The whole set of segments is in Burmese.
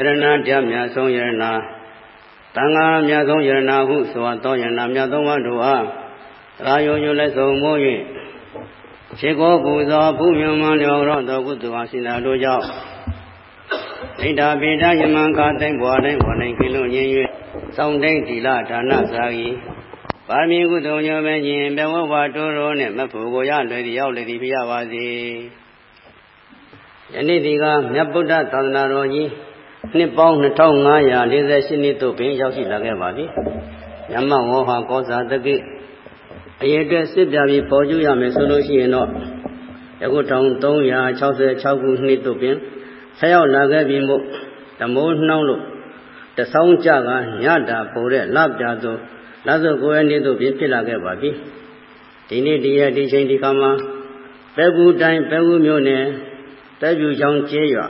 ယရဏတရားမြတ်ဆုံးယရဏတန်ဃာမြတ်ဆုံးယရဏဟုဆိုသောယရဏမြတ်သုံးပါးတို့အားရာယုံယုလက်ဆုံးမိုး၍ခြေကိုပူဇော်ဘုမြမလျော်တော်သောကုသိုလ်အရှင်သာတို့ကြောင့်ဣဒ္ဓပိဒယမံကာသိမ့်ဘွားတိုင်းဘွားတိုင်းကိလို့ညင်၍စောင့်တိုင်းတိလဒါနစာကြီးပါမီကုသိုလ်ညောပဲခြင်းဘဝဝတိုးတော်နဲ့မဖို့ကိုရလွယ်ရောက်လေသည်ဖြစ်ရပါစေယနေ့ဒီကမြတ်ဗုဒ္ဓသာသနာတော်ကြီး နှစ်ပေါင်း2548နှစ်တို့ပင်ရောက်ရှိလာခဲ့ပါပြီ။ညမဝေါဟာကောဇာတကိအရေးအတွက်စစ်ပြပြီးပေါ်ကျူးရမယ်ဆိုလို့ရှိရင်တော့ယခု1366ခုနှစ်တို့ပင်ဆက်ရောက်လာခဲ့ပြီမို့ဓမိုးနှောင်းလို့တဆောင်းကြကညတာပေါ်တဲ့လပြသောလဆိုကိုယ်နေ့တို့ပင်ဖြစ်လာခဲ့ပါပြီဒီနေ့ဒီရက်ဒီချိန်ဒီခါမှာပဲဘူးတိုင်းပဲဘူးမြို့နယ်တဲပြူချောင်းကျေးရွာ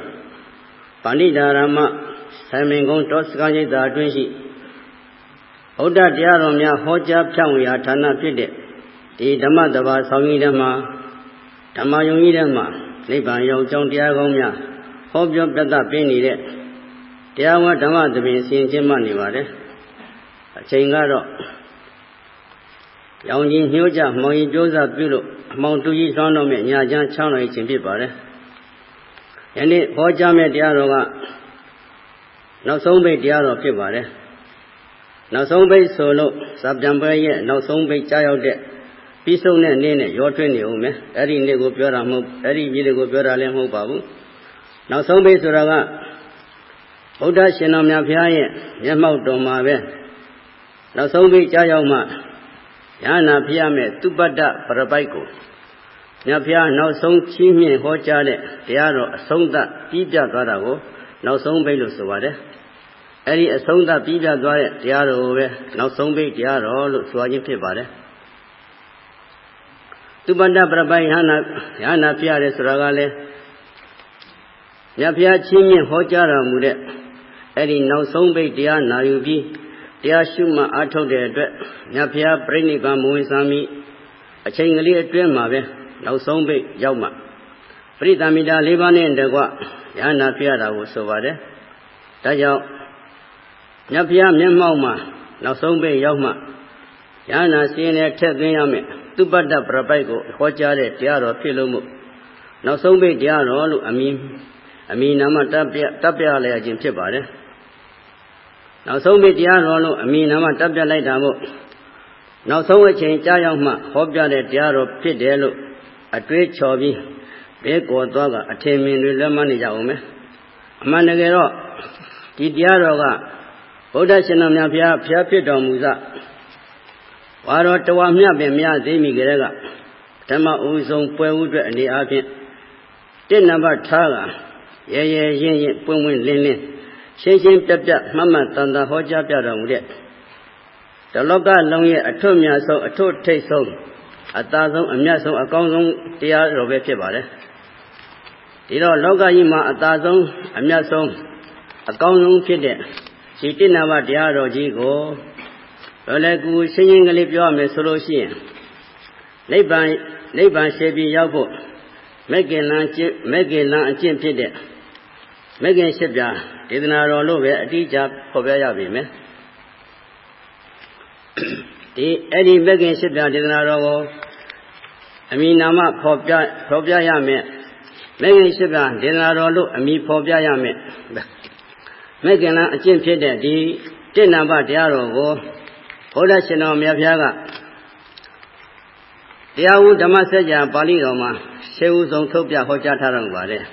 ပဏိတာရမဆိုင်မင်ကုန်းတောစကားရိပ်သာအတွင်းရှိဗုဒ္ဓတရားတော်များဟောကြားဖြန့်ဝေရာဌာနဖြစ်တဲ့ဒီဓမ္မတဘာဆောင်ကြီးထဲမှာဓမ္မယုံကြီးထဲမှာနိဗ္ဗာန်ရောက်ကြောင်းတရားကောင်းများဟောပြောပြသပေးနေတဲ့တရားဝဓမ္မသဘင်ဆင်ကျင်းမှနေပါတယ်အချိန်ကတော့ရောင်ကြီးညှိုးကြမောင်ကြီးကြိုးစားပြုလို့အမောင်တူကြီးသွမ်းတော်မြညာချမ်းချောင်းတော်ခြင်းဖြစ်ပါတယ် ယနေ့ဟောကြားမယ့်တရားတော်ကနောက်ဆုံးပိတ်တရားတော်ဖြစ်ပါတယ်နောက်ဆုံးပိတ်ဆိုလို့ဇာပြန်ပွဲရဲ့နောက်ဆုံးပိတ်ကြားရောက်တဲ့ပြီးဆုံးတဲ့နေ့နဲ့ရောထွေးနေဦးမယ်အဲ့ဒီနေ့ကိုပြောတာမဟုတ်အဲ့ဒီပြည်ကိုပြောတာလည်းမဟုတ်ပါဘူးနောက်ဆုံးပိတ်ဆိုတာကဗုဒ္ဓရှင်တော်မြတ်ဖျားရဲ့မျက်မှောက်တော်မှာပဲနောက်ဆုံးပိတ်ကြားရောက်မှရဟနာဖျားမဲ့သူပတ္တပရပိုက်ကို မြတ်ဖျားနောက်ဆုံးချီးမြှင့်ဟောကြားတဲ့တရားတော်အဆုံးသတ်ပြီးပြသွားတာကိုနောက်ဆုံးပိတ်လို့ဆိုပါတယ်အဲ့ဒီအဆုံးသတ်ပြီးပြသွားတဲ့တရားတော်ကိုပဲနောက်ဆုံးပိတ်တရားတော်လို့ဆိုခြင်းဖြစ်ပါတယ်သူပတ္တပရပိုက်ဟနာရဟနာဖျားတယ်ဆိုတာကလည်းမြတ်ဖျားချီးမြှင့်ဟောကြားတော်မူတဲ့အဲ့ဒီနောက်ဆုံးပိတ်တရားနာယူပြီးတရားရှုမှအားထုတ်တဲ့အတွက်မြတ်ဖျားပြိဋိဘံမဝင်စမ်းမိအချိန်ကလေးအတွင်းမှာပဲ နောက်ဆုံးပိတ်ရောက်မှပရိသမီတာ၄ပါးနဲ့တကွရဟနာဖျားတာကိုဆိုပါတယ်ဒါကြောင့်မြတ်ဖျားမျက်မှောက်မှာနောက်ဆုံးပိတ်ရောက်မှရဟနာစီရင်နဲ့ထက်သွင်းရမယ်သူပတ္တပရပိုက်ကိုဟောကြားတဲ့တရားတော်ဖြစ်လို့မို့နောက်ဆုံးပိတ်တရားတော်လို့အမည်အမည်နာမတပ်ပြတပ်ပြလဲခြင်းဖြစ်ပါတယ်နောက်ဆုံးပိတ်တရားတော်လို့အမည်နာမတပ်ပြလိုက်တာမို့နောက်ဆုံးအချိန်ကြာရောက်မှဟောပြတဲ့တရားတော်ဖြစ်တယ်လို့ အတွေးချော်ပြီးဘေးကောသွားကအထင်မြင်တွေလက်မနေကြအောင်မယ်အမှန်တကယ်တော့ဒီတရားတော်ကဗုဒ္ဓရှင်တော်မြတ်ဘုရားဖျားဖြစ်တော်မူစဝါတော်တဝါမြတ်ပင်မရသေးမီကလေးကဓမ္မဥဆုံးပွဲဥအတွက်အနေအားဖြင့်တင့်နံပါတ်ထားကရဲရဲရင့်ရင့်ပွင့်ပွင့်လင်းလင်းရှင်းရှင်းပြပြမှတ်မှတ်တန်တန်ဟောကြားပြတော်မူတဲ့တလောကလုံးရဲ့အထွတ်မြတ်ဆုံးအထွတ်ထိပ်ဆုံး အသာဆုံးအမြတ်ဆုံးအကောင်းဆုံးတရားတော်ပဲဖြစ်ပါတယ်ဒီတော့လောကကြီးမှာအသာဆုံးအမြတ်ဆုံးအကောင်းဆုံးဖြစ်တဲ့ဒီတိဏ္ဍမတရားတော်ကြီးကိုလောလည်းကူရှင်းရှင်းကလေးပြောရမယ်ဆိုလို့ရှိရင်နိဗ္ဗာန်နိဗ္ဗာန်ရှေ့ပြီးရောက်ဖို့မက်ကင်လန်းကျင့်မက်ကင်လန်းအကျင့်ဖြစ်တဲ့မက်ကင်ရှစ်ပြဒေသနာတော်လို့ပဲအတိအကျဖော်ပြရပြီမယ် ဒီအဲ့ဒီမဂ္ဂင်ရှစ်ပြဒေသနာတော်ကိုအမိနာမဖော်ပြဖော်ပြရမယ်မဂ္ဂင်ရှစ်ပြဒေသနာတော်လို့အမိဖော်ပြရမယ်မဂ္ဂင်လအကျင့်ဖြစ်တဲ့ဒီတဏ္ဍဘတရားတော်ကိုဘုရားရှင်တော်မြတ်ဖျားကတရားဝဓမ္မစကြာပါဠိတော်မှာရှေးဥဆုံးထုတ်ပြဟောကြားထားတော်မူပါတယ်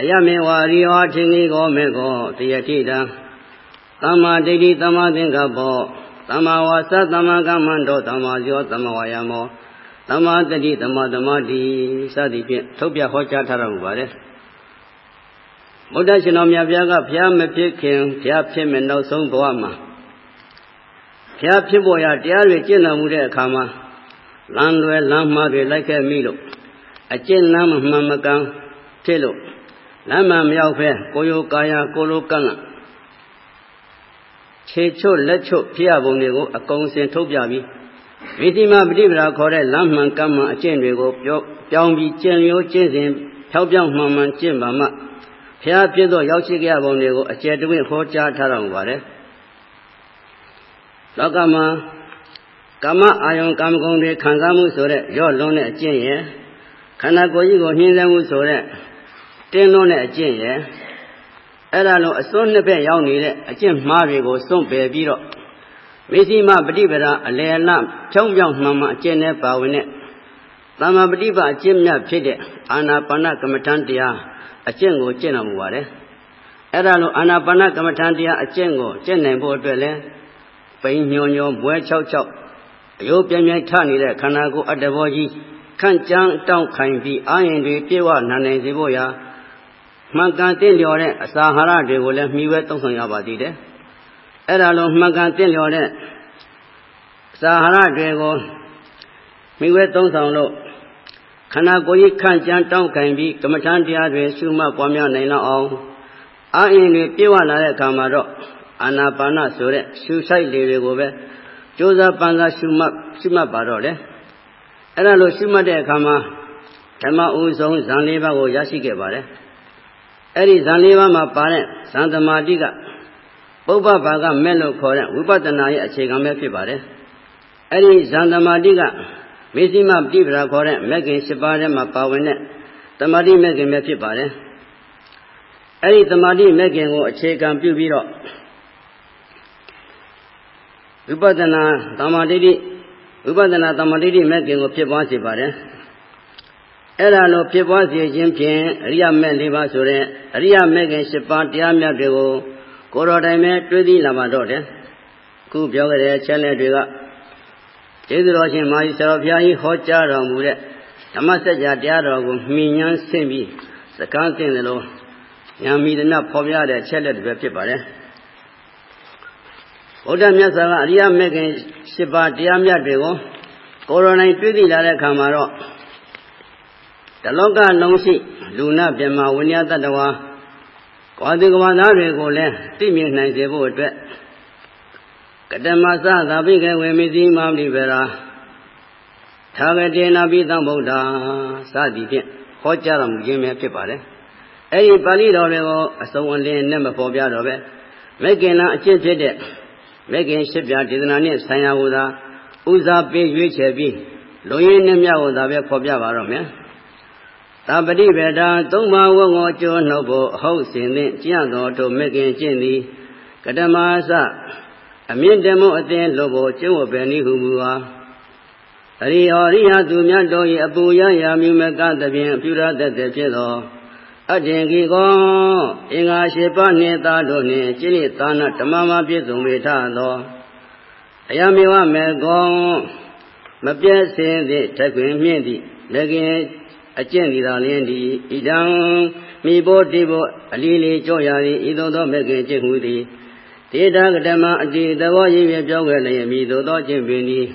အယမေဝါရိယောထင်ကြီးကိုမေကိုတယတိတံသမ္မာဒိဋ္ဌိသမ္မာသင်္ကပ္ပော သမ္မာဝါစာသမ္မာကမ္မန္တောသမ္မာယောသမ္မာဝါယာမောသမ္မာတတိသမ္မာသမာဓိစသည်ဖြင့်ထုတ်ပြဟောကြားထားတော်မူပါတယ်ဗုဒ္ဓရှင်တော်မြတ်ဘုရားကဘုရားမဖြစ်ခင်ဘုရားဖြစ်မဲ့နောက်ဆုံးဘဝမှာဘုရားဖြစ်ပေါ်ရာတရားတွေကျင့်တော်မူတဲ့အခါမှာလမ်းလွယ်လမ်းမှားတွေလိုက်ခဲ့မိလို့အကျင့်လမ်းမှန်မကန်ဖြစ်လို့လမ်းမှန်မရောက်ဖဲကိုယ်ယောကာယကိုလိုကန့် ခြေချွတ်လက်ချွတ်ဖြစ်ရပုံတွေကိုအကုန်စင်ထုတ်ပြပြီးဝိတိမပฏิပဒါခေါ်တဲ့လမ်းမှန်ကမ်းမှန်အကျင့်တွေကိုပြောပြောင်းပြီးကျင့်ရိုးကျင့်စဉ်ဖြောက်ပြောင်းမှန်မှန်ကျင့်ပါမှဘဖျားပြည့်သောရောက်ရှိကြပုံတွေကိုအကျယ်တဝင့်ဟောကြားထားတော်မူပါတယ်လောကမှာကာမအာယုံကာမဂုဏ်တွေခံစားမှုဆိုတဲ့ရော့လွန်းတဲ့အကျင့်ရဲ့ခန္ဓာကိုယ်ကြီးကိုနှင်းဆဲမှုဆိုတဲ့တင်းလွန်းတဲ့အကျင့်ရဲ့ အဲ့ဒါလိုအစွန်းနှစ်ဘက်ရောက်နေတဲ့အကျင့်မှားတွေကိုစွန့်ပယ်ပြီးတော့မေစီမပฏิပဒါအလယ်လဖြောင်းပြောင်းမှန်မှန်အကျင့်နဲ့ပါဝင်တဲ့သမ္မာပฏิပါအကျင့်မြတ်ဖြစ်တဲ့အာနာပါနကမ္မထံတရားအကျင့်ကိုကျင့်တော်မူပါတယ်အဲ့ဒါလိုအာနာပါနကမ္မထံတရားအကျင့်ကိုကျင့်နိုင်ဖို့အတွက်လဲပိန်ညွန်ညွန်ဘွဲ66အယုတ်ပြင်းပြင်းထနေတဲ့ခန္ဓာကိုယ်အတ္တဘောကြီးခန့်ကြမ်းတောင့်ခိုင်ပြီးအာရင်တွေပြေဝနာနိုင်စေဖို့ရာ မှန်ကန်တင့်လျော်တဲ့အစာဟာရတွေကိုလည်းမှီဝဲသုံးဆောင်ရပါသေးတယ်။အဲ့ဒါလိုမှန်ကန်တင့်လျော်တဲ့အစာဟာရတွေကိုမှီဝဲသုံးဆောင်လို့ခန္ဓာကိုယ်ကြီးခန့်ကြမ်းတောင့်ခိုင်ပြီးကမ္မထံတရားတွေရှုမှတ်ပွားများနိုင်လောက်အောင်အာရင်တွေပြေဝလာတဲ့အခါမှာတော့အာနာပါနဆိုတဲ့ရှုဆိုင်လေးတွေကိုပဲကြိုးစားပန်းစားရှုမှတ်ရှုမှတ်ပါတော့လေအဲ့ဒါလိုရှုမှတ်တဲ့အခါမှာဓမ္မဥဆုံးဇန်လေးပါးကိုရရှိခဲ့ပါတယ် အဲ့ဒီဇန်လေးပါးမှာပါတဲ့ဇန်သမာတိကပုပ္ပဘာကမဲ့လို့ခေါ်တဲ့ဝိပဿနာရဲ့အခြေခံပဲဖြစ်ပါတယ်အဲ့ဒီဇန်သမာတိကမေဇိမပိပရာခေါ်တဲ့မဂ္ဂင်၈ပါးထဲမှာပါဝင်တဲ့တမာတိမဂ္ဂင်ပဲဖြစ်ပါတယ်အဲ့ဒီတမာတိမဂ္ဂင်ကိုအခြေခံပြုပြီးတော့ဝိပဿနာသမာဓိတိဝိပဿနာသမာဓိတိမဲ့ခင်ကိုဖြစ်ပွားစေပါတယ် အဲ့ဒါလိုဖြစ်ပွားစေခြင်းဖြင့်အရိယမဲ့၄ပါးဆိုတဲ့အရိယမဲ့ခင်၈ပါးတရားမြတ်တွေကိုကိုယ်တော်တိုင်ပဲတွေးသိလာပါတော့တယ်ခုပြောခဲ့တဲ့ချက်လက်တွေကကျေးဇူးတော်ရှင်မာကြီးဆရာတော်ဘုရားကြီးဟောကြားတော်မူတဲ့ဓမ္မစကြာတရားတော်ကိုမှီညမ်းဆင့်ပြီးစကားသိတယ်လို့ညာမီဒနာဖော်ပြတဲ့ချက်လက်တွေပဲဖြစ်ပါတယ်ဘုရားမြတ်စွာကအရိယမေခင်၈ပါးတရားမြတ်တွေကိုကိုရိုနိုင်တွေ့သိလာတဲ့အခါမှာတော့ တလောကလုံးရှိလူနာပြမဝိညာတတဝါကွာတိကဝါသားတွေကိုလည်းသိမြင်နိုင်စေဖို့အတွက်ကတမသသာပိကေဝေမိတိမာမိဗရာသာဂတေနာပိသံဗုဒ္ဓစသည်ဖြင့်ဟောကြားတော်မူခြင်းပဲဖြစ်ပါတယ်အဲဒီပါဠိတော်တွေကိုအစုံအလင်းနဲ့မပေါ်ပြတော့ပဲမေကင်နာအကျင့်ဖြစ်တဲ့မဂ္ဂင်၈ပြားဒေသနာနှင့်ဆိုင်ရာကိုသာဦးစားပေးရွေးချယ်ပြီးလူရင်းနှမြကိုသာပဲဖော်ပြပါတော့မယ်။ သာပတိဗေဒာသုံးပါးဝငောကျော်နှုတ်ဖို့အဟုတ်စင်သင့်ကြံ့တော်တို့မဂ္ဂင်ကျင့်သည်ကတမသအမြင့်တမို့အသင်လို့ဖို့ကျင့်ဝတ်ပဲနည်းဟုမူပါအရိယောရိယသူမြတ်တို့၏အပူရရာမြူမကသဖြင့်ပြုရတတ်တဲ့ဖြစ်သောအထင်ကြီးကောအင်္ဂါရှိပါနှင့်သားတို့နှင့်จิริသာနဓမ္မမပြည့်စုံပေထသောအယမေဝမေကောမပြည့်စင်သည့်တခွင်မြင့်သည့်လက်ခင် အကျင့်ဒီသာလင်းသည်ဣဒံမိဘောတိဘောအလီလီကြောရသည်ဤသို့သောမေခင်ကျင့်မှုသည်ဒေတာကဓမ္မအတိသဘောရည်ပြပြောခဲ့လျင်မိသို့သောကျင့်ပင်သည်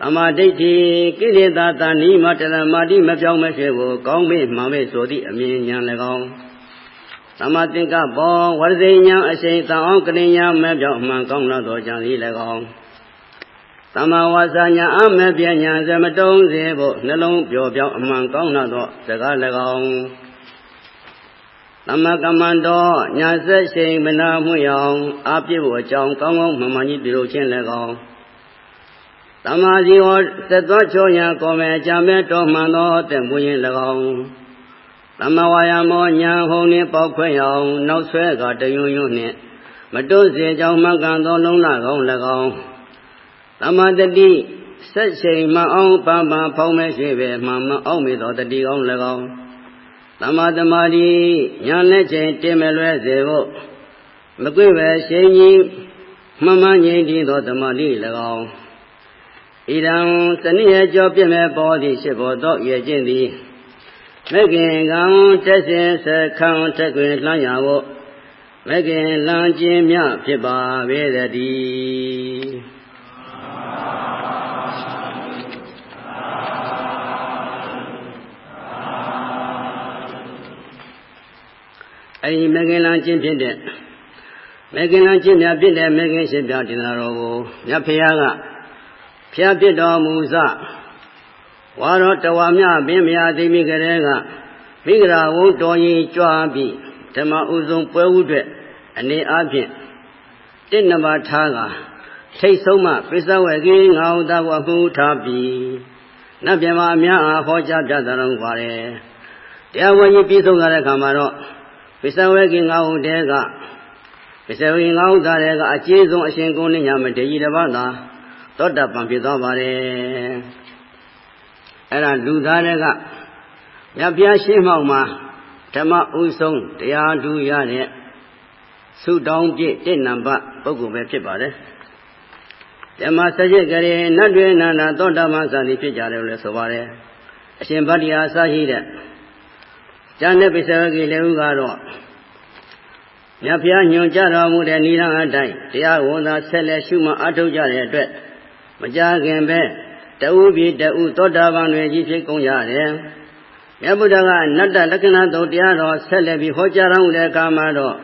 သမာဓိဋ္ဌိကိလေသာတဏိမတရမာတိမပြောင်းမရွှေကိုကောင်းမေ့မှန်မေ့ဆိုသည့်အမြင်ဉာဏ်၎င်းသမာသင်္ကပောဝရဇိညာအရှိန်တန်အောင်ကရိညာမပြောင်းမှန်ကောင်းလာသောကြံလေး၎င်း သမာဝါစာညာအမပြညာဇမတုံးစေဖို့နှလုံးပျော်ပြောင်းအမှန်ကောင်းလာသောစကား၎င်းသမကမန္တောညာဆက်ရှိန်မနာမှုရောင်အပြည့်ဖို့အကြောင်းကောင်းကောင်းမှန်မှန်ကြီးပြုလုပ်ခြင်း၎င်းတမာစီဟောသက်သောချောညာကောမေကြံမဲ့တော်မှန်သောတဲ့မူရင်၎င်းသမဝါယမောညာဟုံနှင့်ပေါက်ခွဲအောင်နောက်ဆွဲကတယွန်းယွန်းနှင့်မတွန့်စေကြောင်းမှန်ကန်သောလုံးလာကောင်း၎င်း သမတတိဆက်ချိန်မအောင်ပန်းပန်းဖောင်းမဲ့ရှိပဲမှန်မအောင်မေသောတတိကောင်း၎င်းသမသမာဓိညာလက်ချိန်တင်မလွဲစေဖို့မကွေ့ပဲရှိန်ကြီးမှန်မှန်ငြိမ်တည်သောသမာဓိ၎င်းဣဒံသနိယကြောပြည့်မဲ့ပေါ်သည့်ရှိပေါ်သောရဲ့ကျင့်သည်မဂ္ဂင်ကံတက်စဉ်စခံထက်တွင်လှမ်းရဖို့မဂ္ဂင်လံခြင်းမြဖြစ်ပါပေသတည်း အဲဒီမဂ္ဂင်လံခြင်းဖြစ်တဲ့မဂ္ဂင်လံခြင်းမြဖြစ်တဲ့မဂ္ဂင်ရှင်ပြဒေသနာတော်ကိုမြတ်ဖရာကဖျားပြစ်တော်မူစဝါတော်တဝါမြပင်မယာသိမိကြတဲ့ကမိဂရာဝုံတော်ရင်ကြွားပြီးဓမ္မဥဆုံးပွဲဥအတွက်အနေအားဖြင့်တင့်နမထားကထိတ်ဆုံးမှပိဿဝေကိငါဟုသာကိုအမှုထားပြီးနတ်ပြမအများအားဟောကြားပြသတော်မူပါတယ်တရားဝကြီးပြီးဆုံးတဲ့အခါမှာတော့ ပိဿဝေကိငါဟုတဲကပိဿဝေကိငါဟုသာတဲကအကျေးဆုံးအရှင်ကုန်းညမတေကြီးတစ်ပါးသာသောတပန်ဖြစ်သွားပါတယ်အဲ့ဒါလူသားတွေကမြတ်ပြားရှင်းမှောက်မှာဓမ္မဥဆုံးတရားဓုရတဲ့သုတောင်းပြည့်တင့်နံပါတ်ပုဂ္ဂိုလ်ပဲဖြစ်ပါတယ်ဓမ္မစကြကရေနတ်တွေနန္ဒသောတာပန်သာတိဖြစ်ကြတယ်လို့လည်းဆိုပါတယ်အရှင်ဗတ္တိဟာအစရှိတဲ့ ကျန်တဲ့ပိဿဝကိလည်းဥကတော့မြတ်ဖျားညွန်ကြတော်မူတဲ့နိလန်အတိုင်းတရားဝန်သာဆက်လက်ရှုမှအထောက်ကြတဲ့အတွက်မကြခင်ပဲတဦးပြီးတဦးသောတာပန်တွေကြီးဖြစ်ကုန်ကြတယ်မြတ်ဗုဒ္ဓကနတ္တလက္ခဏာတုတ်တရားတော်ဆက်လက်ပြီးဟောကြားတော်မူတဲ့အခါမှာတော့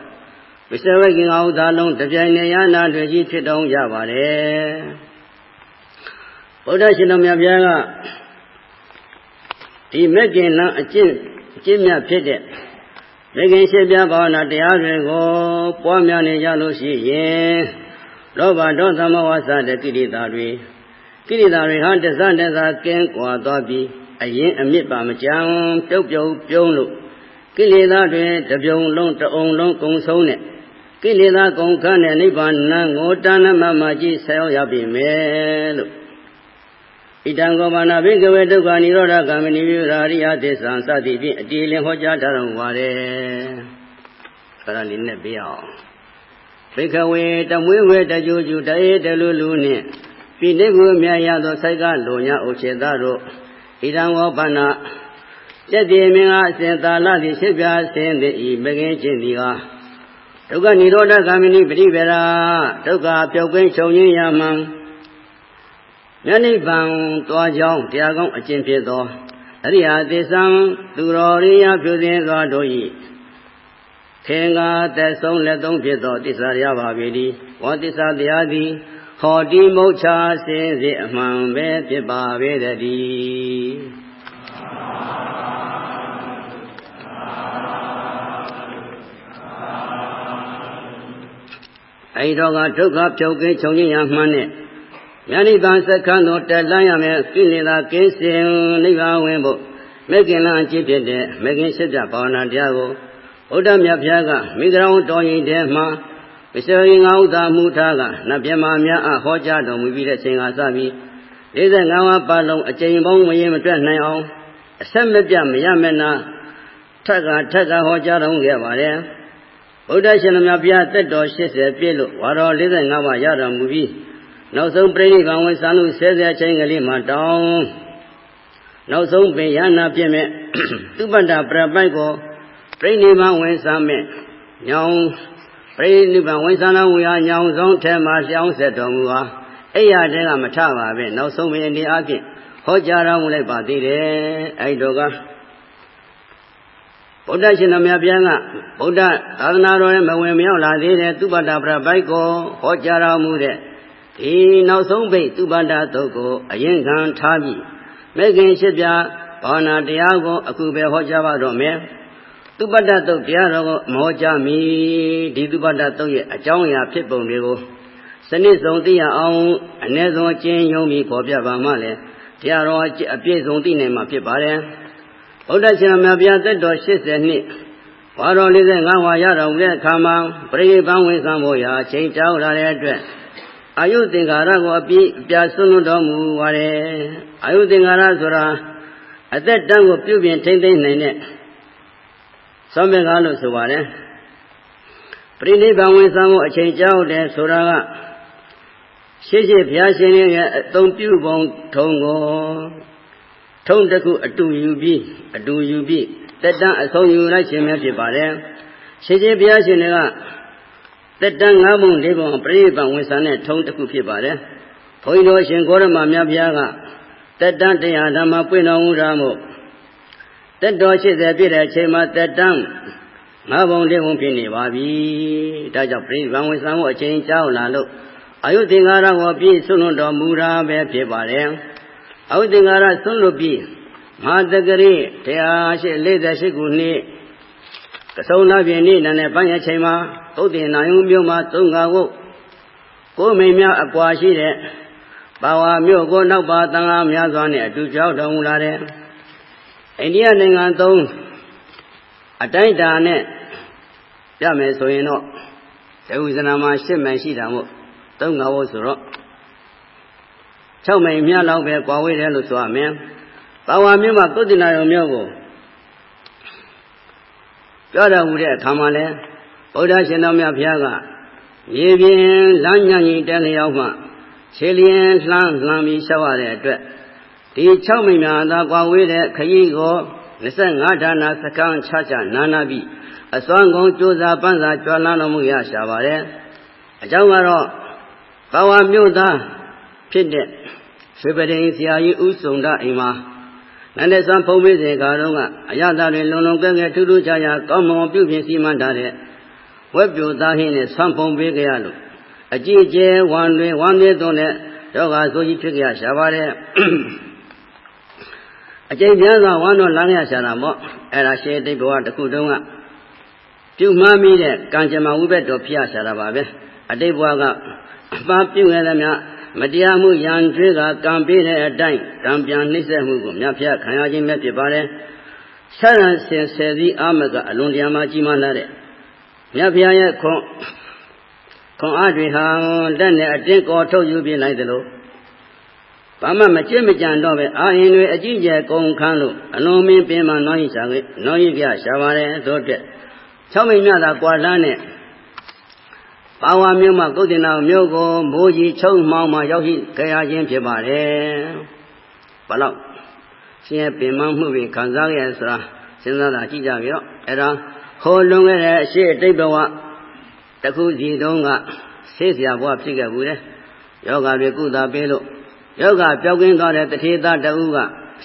ဝိသဝေကင်အောင်သာလုံးတပြိုင်နက်ရနာတွေကြီးဖြစ်တော်ရပါတယ်ဗုဒ္ဓရှင်တော်မြတ်ဗျာကဒီမက်ကင်လံအကျင့်အ ကျင့်မြတ်ဖြစ်တဲ့မကင်ရှိပြဘာဝနာတရားတွေကိုပွားများနေကြလို့ရှိရင်လောဘဒေါသမောဟစတဲ့ကိလေသာတွေကိလေသာတွေဟာတစတစကင်းကွာသွားပြီးအရင်အမြစ်ပါမကြံပြုတ်ပြုတ်ပြုံးလို့ကိလေသာတွေတပြုံလုံးတအုံလုံးကုံဆုံးတဲ့ကိလေသာကုန်ခန့်တဲ့နိဗ္ဗာန်ငိုတဏ္ဏမမကြီးဆက်ရောက်ရပြီမယ်လို့ ဣတံကောဘာနာဘိကဝေဒုက္ခនិရောဓဂ ामि နိဝရာရိယသစ္စာစသည်ဖြင့်အတီလင်ဟောကြားထားတော်မူပါတယ်။ဒါလေးနဲ့ပြအောင်။ဘိကဝေတမွေးဝေတကြိုကျူတအေတလူလူနှင့်ပိဋိကုမြတ်ရသောစိုက်ကလုံညာဥချေသားတို့ဣဒံဝောပနာကျက်တိမင်္ဂအစဉ်သာလသည်ရှိပြဆင်းသည်ဤမကင်းခြင်းသည်ဟာဒုက္ခនិရောဓဂ ामि နိပရိပရာဒုက္ခပြောက်ကင်းချုပ်ငြိမ်းရမှန် မြတ်နိဗ္ဗာန်သွားကြောင်းတရားကောင်းအကျင့်ဖြစ်သောအရိယာသစ္စာသူတော်ရိယပြုစဉ်စွာတို့၏ခေငါသက်ဆုံးလက်သုံးဖြစ်သောသစ္စာရပါပေသည်ဝါသစ္စာတရားသည်ဟောတိမုတ်ချစင်စေအမှန်ပဲဖြစ်ပါပေတည်းအဲဒီတော့ကဒုက္ခဖြုတ်ကင်းချုပ်ငြိမ်းရမှန်းနဲ့ မြတ်နိဗ္ဗာန်စက္ကန့်သို့တက်လန်းရမယ်ကိလေသာကင်းစင်နိဗ္ဗာန်ဝင်ဖို့မေခင်လအကျင့်ဖြစ်တဲ့မေခင်ရှိပြဘာဝနာတရားကိုဘုဒ္ဓမြတ်ဖျားကမိဂရောင်တော်ရင်ထဲမှာဝိစေယငါဥသာမှုထားကနတ်မြမများအဟောကြားတော်မူပြီးတဲ့ချိန်ကစပြီး45ဝါပါလုံးအကျိန်ပေါင်းမရင်မတွက်နိုင်အောင်အဆက်မပြတ်မရမနာထက်ကထက်ကဟောကြားတော်မူခဲ့ပါတယ်ဗုဒ္ဓရှင်မြတ်ဘုရားတက်တော်80ပြည့်လို့ဝါတော်45ဝါရတော်မူပြီး နောက်ဆုံးပြိဋိဘံဝင်စံလို့ဆဲဆဲချင်းကလေးမှတောင်းနောက်ဆုံးပင်ရဟနာပြည့်မဲ့သူပတ္တပြပိုက်ကိုပြိဋိဘံဝင်စံမဲ့ညောင်ပြိဋိဘံဝင်စံတော်မူရာညောင်ဆုံးထဲမှာလျှောင်းဆက်တော်မူဟာအဲ့ရတဲ့ကမထပါပဲနောက်ဆုံးပင်ဒီအဖြစ်ဟောကြားတော်မူလိုက်ပါသေးတယ်အဲ့တော့ကဗုဒ္ဓရှင်တော်မြတ်ဗျာကဗုဒ္ဓသာသနာတော်ရဲ့မဝင်မြောက်လာသေးတဲ့သူပတ္တပြပိုက်ကိုဟောကြားတော်မူတဲ့ ဒီနောက်ဆုံးပိတ်သူပန္ဒသုတ်ကိုအရင်ခံထားပြီးမဲခင်ရှိပြဘာဝနာတရားကိုအခုပဲဟောကြားပါတော့မယ်သူပတ္တသုတ်တရားတော်ကိုမောကြားမိဒီသူပတ္တသုတ်ရဲ့အကြောင်းအရာဖြစ်ပုံတွေကိုစနစ်ဆုံးသိရအောင်အ ਨੇ ဆုံးအချင်းယုံပြီးပေါ်ပြပါမှလည်းတရားတော်အပြည့်စုံသိနိုင်မှာဖြစ်ပါတယ်ဘုဒ္ဓရှင်မြတ်ဗျာသက်တော်80နှစ်ဝါတော်45ဝါရတော်မူတဲ့အခါမှာပရိပန်ဝင်ဆောင်ဖို့ရာအချိန်ကြောက်လာတဲ့အတွက် အာယုသင်္ခါရကိုအပြည့်အပြဆွလွန်တော်မူပါれအာယုသင်္ခါရဆိုတာအသက်တန်းကိုပြုပြင်ထိမ့်သိမ့်နိုင်တဲ့သောမေကားလို့ဆိုပါတယ်ပရိနိဗ္ဗာန်ဝင်ဆောင်မှုအချိန်ကြောက်တယ်ဆိုတာကရှေ့ရှေ့ဘုရားရှင်ရဲ့အသုံးပြုပုံထုံကိုထုံတစ်ခုအတူယူပြီးအတူယူပြီးတက်တန်းအဆုံးယူလိုက်ခြင်းပဲဖြစ်ပါတယ်ရှေ့ရှေ့ဘုရားရှင်က တက်တန်း၅ပုံ၄ပုံပြိပံဝင်ဆံတဲ့ထုံးတစ်ခုဖြစ်ပါတယ်။ဘုန်းကြီးတို့ရှင်ဂေါရမမြတ်ဘုရားကတက်တန်းတရားဓမ္မပွင့်တော်မူတာမို့တက်တော်80ပြည့်တဲ့အချိန်မှာတက်တန်းငါးပုံလေးပုံဖြစ်နေပါပြီ။ဒါကြောင့်ပြိပံဝင်ဆံမှုအချိန်ကြောက်လာလို့အာယုသင်္ကာရကိုပြည့်စွန့်တော်မူတာပဲဖြစ်ပါတယ်။အာယုသင်္ကာရစွန့်လို့ပြီးမဟာတကရိ148ခုနှစ် ကဆုံလာပြင်းနေ့နဲ့ပိုင်းအချိန်မှာသုတ်တင်နာယုံမြို့မှာသုံးငါဝုတ်ကိုမိန်များအကွာရှိတဲ့ပါဝါမြို့ကိုနောက်ပါတန်ဃာများစွာနဲ့အတူကြောက်တော်မူလာတဲ့အိန္ဒိယနိုင်ငံသုံးအတိုင်းတာနဲ့ပြမယ်ဆိုရင်တော့ဇေဝဇနာမှာရှစ်မိုင်ရှိတာမို့သုံးငါဝုတ်ဆိုတော့6မိုင်မြလောက်ပဲကွာဝေးတယ်လို့ဆိုရမယ်။ပါဝါမြို့မှာသုတ္တနာယုံမြို့ကို ပြောတော်မူတဲ့အခါမှာလဲဗုဒ္ဓရှင်တော်မြတ်ဘုရားကမြေပြင်လမ်းညံ့ကြီးတက်လျောက်မှခြေလျင်လှမ်းလှမ်းပြီးရှောက်ရတဲ့အတွက်ဒီ6မိညာသာကွာဝေးတဲ့ခရီးကို25ဌာနစကံချချနာနာပြီးအစွမ်းကုန်ကြိုးစားပန်းစားကြွလန်းတော်မူရရှာပါတယ်။အကြောင်းကတော့ဘာဝမြို့သားဖြစ်တဲ့ရွှေပဒိန်ဆရာကြီးဥစုံဒအိမ်မှာ နန္ဒဆံဖုံးပေးစဉ်ခါတော့ကအရသာတွေလုံလုံကဲကဲထူးထူးခြားခြားကောင်းမွန်ပြုပြင်စီမံထားတဲ့ဝက်ပြိုသားဟင်းနဲ့ဆံဖုံးပေးကြရလို့အကြည့်ကျဲဝမ်းတွေဝမ်းမြေသွန်းတဲ့ယောဂါဆိုကြီးဖြစ်ကြရရှာပါတယ်အကျိန်ပြန်စွာဝမ်းတော်လမ်းရရှာတာပေါ့အဲ့ဒါရှေးတိတ်ဘဝတစ်ခုတုန်းကပြုမှားမိတဲ့ကံကြမ္မာဝိဘက်တော်ဖျားရှာတာပါပဲအတိတ်ဘဝကအပါပြုခဲ့သမျှ မတရားမှုရန်ကျွေးကကံပေးတဲ့အတိုင်းကံပြန်နှိမ့်ဆက်မှုကိုမြတ်ဖျားခံရခြင်းပဲဖြစ်ပါတယ်ဆရံစင်ဆယ်စည်းအာမကအလွန်တရာမှကြီးမားလာတဲ့မြတ်ဖျားရဲ့ခွန်ခွန်အားတွေဟာလက်နဲ့အတင်းကောထုတ်ယူပြလိုက်သလိုဘာမှမကြင့်မကြံတော့ပဲအာရင်တွေအကြည့်ကျယ်ကုန်ခန်းလို့အလုံးမင်းပင်မနှောင်းရိရှာခဲ့နှောင်းရိပြရှာပါတယ်တို့တဲ့၆မိနစ်သာကွာလန်းနဲ့ ပါဝါမြို့မှာကုတ်တင်နာမြို့ကိုမိုးကြီးချုံမှောင်းမှရောက်ရှိကြရခြင်းဖြစ်ပါတယ်။ဘာလို့ရှင်ရဲ့ပင်မမှုတွေခံစားရဆိုတာစဉ်းစားတာကြည့်ကြပြီတော့အဲ့ဒါဟိုလွန်ခဲ့တဲ့အရှိအတိတ်ဘဝတခုစီတုန်းကဆေးစရာဘဝဖြစ်ခဲ့ဘူးလေ။ယောဂတွေကုသပေးလို့ယောဂပျောက်ကင်းသွားတဲ့တထေသားတဦးက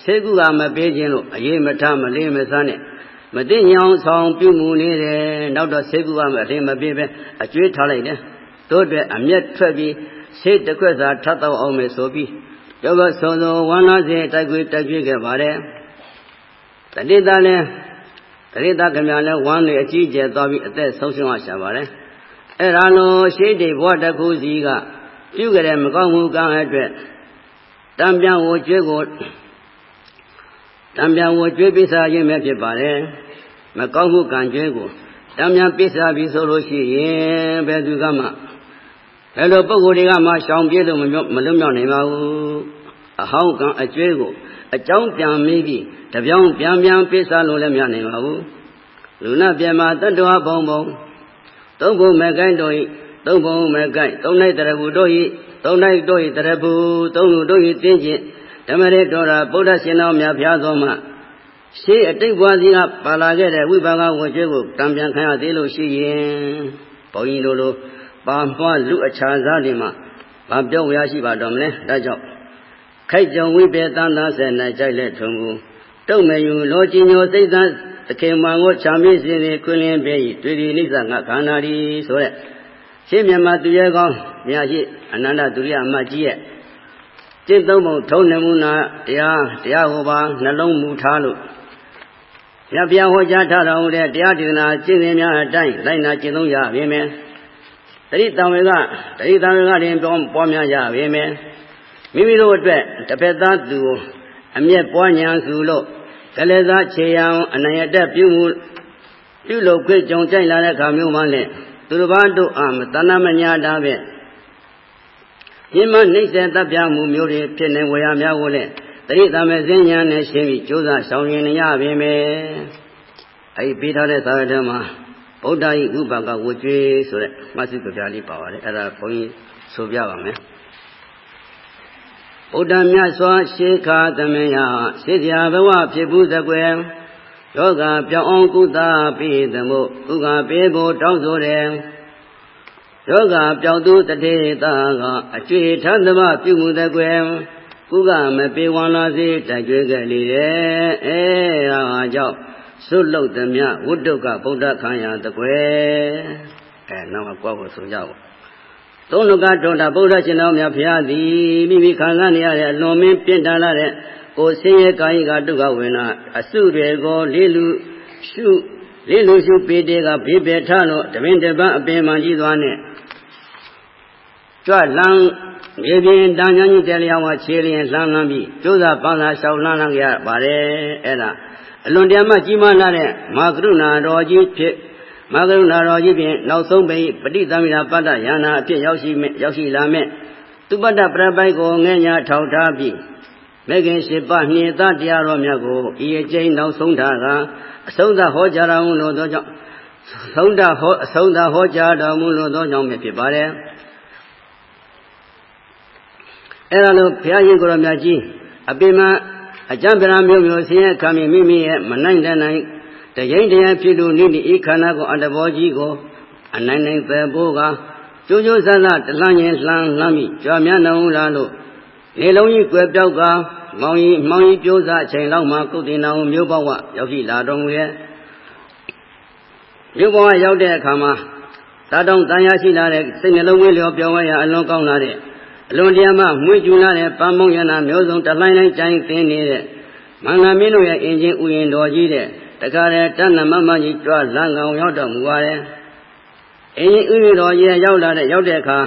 ဆေးကုကမပေးခြင်းလို့အေးမထမလေးမစမ်းနဲ့ မသိညောင်ဆောင်ပြုမှုနေတယ်နောက်တော့ဆေးကုကမအထင်မပြေပဲအကျွေးထားလိုက်တယ်တို့အတွက်အမျက်ထွက်ပြီးဆေးတစ်ခွက်စာထပ်တော့အောင်မယ်ဆိုပြီးယောဂဆုံးစုံဝမ်းနာစေတိုက်ခွေတိုက်ပြခဲ့ပါတယ်တတိသားလည်းတတိသားခင်ဗျာလည်းဝမ်းနေအကြီးကျယ်သွားပြီးအသက်ဆုံးရှုံးရရှာပါတယ်အဲ့ဒါလို့ရှိတိဘဝတစ်ခုစီကပြုကြတဲ့မကောင်းမှုကံအတွက်တံပြန်ဝကျွေးကို တံပြန်ဝကျွေးပိစာခြင်းပဲဖြစ်ပါတယ်မကောင်းမှုကံကျွေးကိုတံပြန်ပိစာပြီဆိုလို့ရှိရင်ဘယ်သူကမှဘယ်လိုပုံကိုယ်တွေကမှရှောင်ပြေးလို့မလွတ်မြောက်နိုင်ပါဘူးအဟောင်းကံအကျွေးကိုအကြောင်းပြန်မိပြီးတပြောင်းပြန်ပြန်ပိစာလို့လည်းမရနိုင်ပါဘူးလူနာပြမတတ္တဝဘုံဘုံသုံးဘုံမကိုင်းတို့ဤသုံးဘုံမကိုင်းသုံးလိုက်တရဘူးတို့ဤသုံးလိုက်တို့ဤတရဘူးသုံးလူတို့ဤတင်းကျင့် ဓမ္မရေတော်ရာဗုဒ္ဓရှင်တော်များဖျားသောမှရှေးအတိတ်ဘဝစီကပါလာခဲ့တဲ့ဝိပါကဝကျွေးကိုတံပြန်ခံရသေးလို့ရှိရင်ဘုန်းကြီးတို့လိုပါမွှားလူအခြားစားတွေမှာမပြောရရှိပါတော့မလဲဒါကြောင့်ခိုက်ကြုံဝိပေတန်သာဆယ်၌ကြိုက်လက်ထုံမူတုတ်မယူလောချင်ညိုစိတ်သားသခင်မန်ကိုချာမင်းစင်နေခွင်းလင်းပြေဤတွေ့ဒီနိစ္စငါခန္ဓာဒီဆိုတဲ့ရှင်းမြတ်သူရဲ့ကောင်းမြတ်ရှိအနန္တသူရိယအမတ်ကြီးရဲ့ ကျင့်သုံးပုံထုံးနမူနာတရားတရားဟောပါနှလုံးမူထားလို့ရပြဟောကြားထားတော်မူတဲ့တရားဒေသနာကျင့်စဉ်များအတိုင်းလိုက်နာကျင့်သုံးရပါမယ်တတိတံဝေကတတိတံဝေကတင်ပွားများကြပါမယ်မိမိတို့အတွက်တစ်ဖက်သားသူအမျက်ပွားညာစုလို့ကလေးစားခြေရန်အနိုင်အတက်ပြုမှုပြုလုပ်ခွင့်ကြုံကြိုက်လာတဲ့ခါမျိုးမှလည်းသူတစ်ပါးတို့အာမတဏမညာတာ ပဲယင်းမနှိမ့်ဆက်တပ်ပြမှုမျိုးတွေဖြစ်နေဝေရများကိုလည်းတတိသမဇင်းညာနဲ့ရှင်းပြီးကြိုးစားဆောင်ရင်ရပါမယ်အဲဒီပြီးထားတဲ့သာဝတ္ထမှာဗုဒ္ဓဤဥပကဝကျွေးဆိုတဲ့မှတ်စုကြပြလေးပါပါတယ်အဲ့ဒါဘုန်းကြီးဆိုပြပါမယ်ဗုဒ္ဓမြတ်စွာရှေခာသမယစေတရာဘဝဖြစ်ဘူးသကွယ်ယောဂပြောင်းအောင်ကုသပေးသမို့ကုကပေးဖို့တောင်းဆိုတယ် ယောဂပြောင်းသူတထေတာကအကျွေထသမပြုမှုသကွယ်ကုကမပေးဝါလာစေတိုက်ကျွေးခဲ့လေတယ်အဲဒါကြောင့်စွတ်လုတ်သမျှဝိတုကဗုဒ္ဓခံရတကွယ်အဲနောက်ကကွာဖို့ဆိုကြပါသုံးလူကတော်တာဗုဒ္ဓရှင်တော်မြတ်ဖရာသည်မိမိခံစားနေရတဲ့အလွန်မင်းပြင့်တန်လာတဲ့ကိုဆင်းရဲကာယကဒုက္ခဝေနာအစုတွေကိုလေးလူရှုလေးလူရှုပေတေကဘေးပေထလို့တပင်တပန်းအပင်မှကြီးသွားနဲ့ ကြွလန်းမြေပြင်တန်ချမ်းကြီးတဲလျောင်းကခြေလျင်လှမ်းလှမ်းပြီးကျိုးစာပန်းသာလျှောက်လှမ်းလှမ်းကြရပါတယ်အဲ့ဒါအလွန်တရာမှကြီးမားလာတဲ့မာကရုဏာတော်ကြီးဖြစ်မာကရုဏာတော်ကြီးဖြင့်နောက်ဆုံးပိပဋိသမိနာပတ္တယန္နာအဖြစ်ရောက်ရှိမဲ့ရောက်ရှိလာမဲ့သူပတ္တပရပိုက်ကိုငဲ့ညာထောက်ထားပြီးမေခင်ရှိပနှေသတရားတော်မြတ်ကိုဤအကျိန်နောက်ဆုံးထားကအဆုံးသဟောကြားတော်မူလို့သောကြောင့်ဆုံးတာဟောအဆုံးသဟောကြားတော်မူလို့သောကြောင့်ဖြစ်ပါတယ် အဲ့ဒါလို့ဘုရားရှင်ကိုရမြတ်ကြီးအပိမအကျံပရာမျိုးမျိုးဆင်းရဲခံမိမိမိရဲ့မနိုင်တဲ့နိုင်တရင်တရဖြစ်လို့နိတိဤခန္ဓာကိုအတ္တဘောကြီးကိုအနိုင်နိုင်ပဲဖို့ကကျိုးကျိုးဆဆတလှမ်းရင်လှမ်းလှမ်းပြီးကြွားမြန်းတော်လားလို့နေလုံးကြီးကွယ်ပြောက်ကမောင်ကြီးမောင်ကြီးပြိုးစားအချိန်လောက်မှကုသိဏောင်မျိုးပေါက်ရောက်ရှိလာတော်မူရဲ့မျိုးပေါက်ရောက်တဲ့အခါမှာတာတောင်တန်ရရှိလာတဲ့စိတ်နှလုံးဝေးလျော်ပြောင်းဝဲရအလွန်ကောင်းလာတဲ့ အလွန်တရာမှမွေးကျူလာတဲ့ပန်းမုံရနာမျိုးစုံတလှိုင်းတိုင်းကြိုင်သိနေတဲ့မင်္ဂလာမင်းတို့ရဲ့အင်ဂျင်ဥယျင်တော်ကြီးတဲ့တခါတည်းတဏ္ဍမမကြီးကြွလန်းကောင်ရောက်တော်မူပါတယ်။အင်ဂျင်ဥယျင်တော်ကြီးရောက်လာတဲ့ရောက်တဲ့အခါ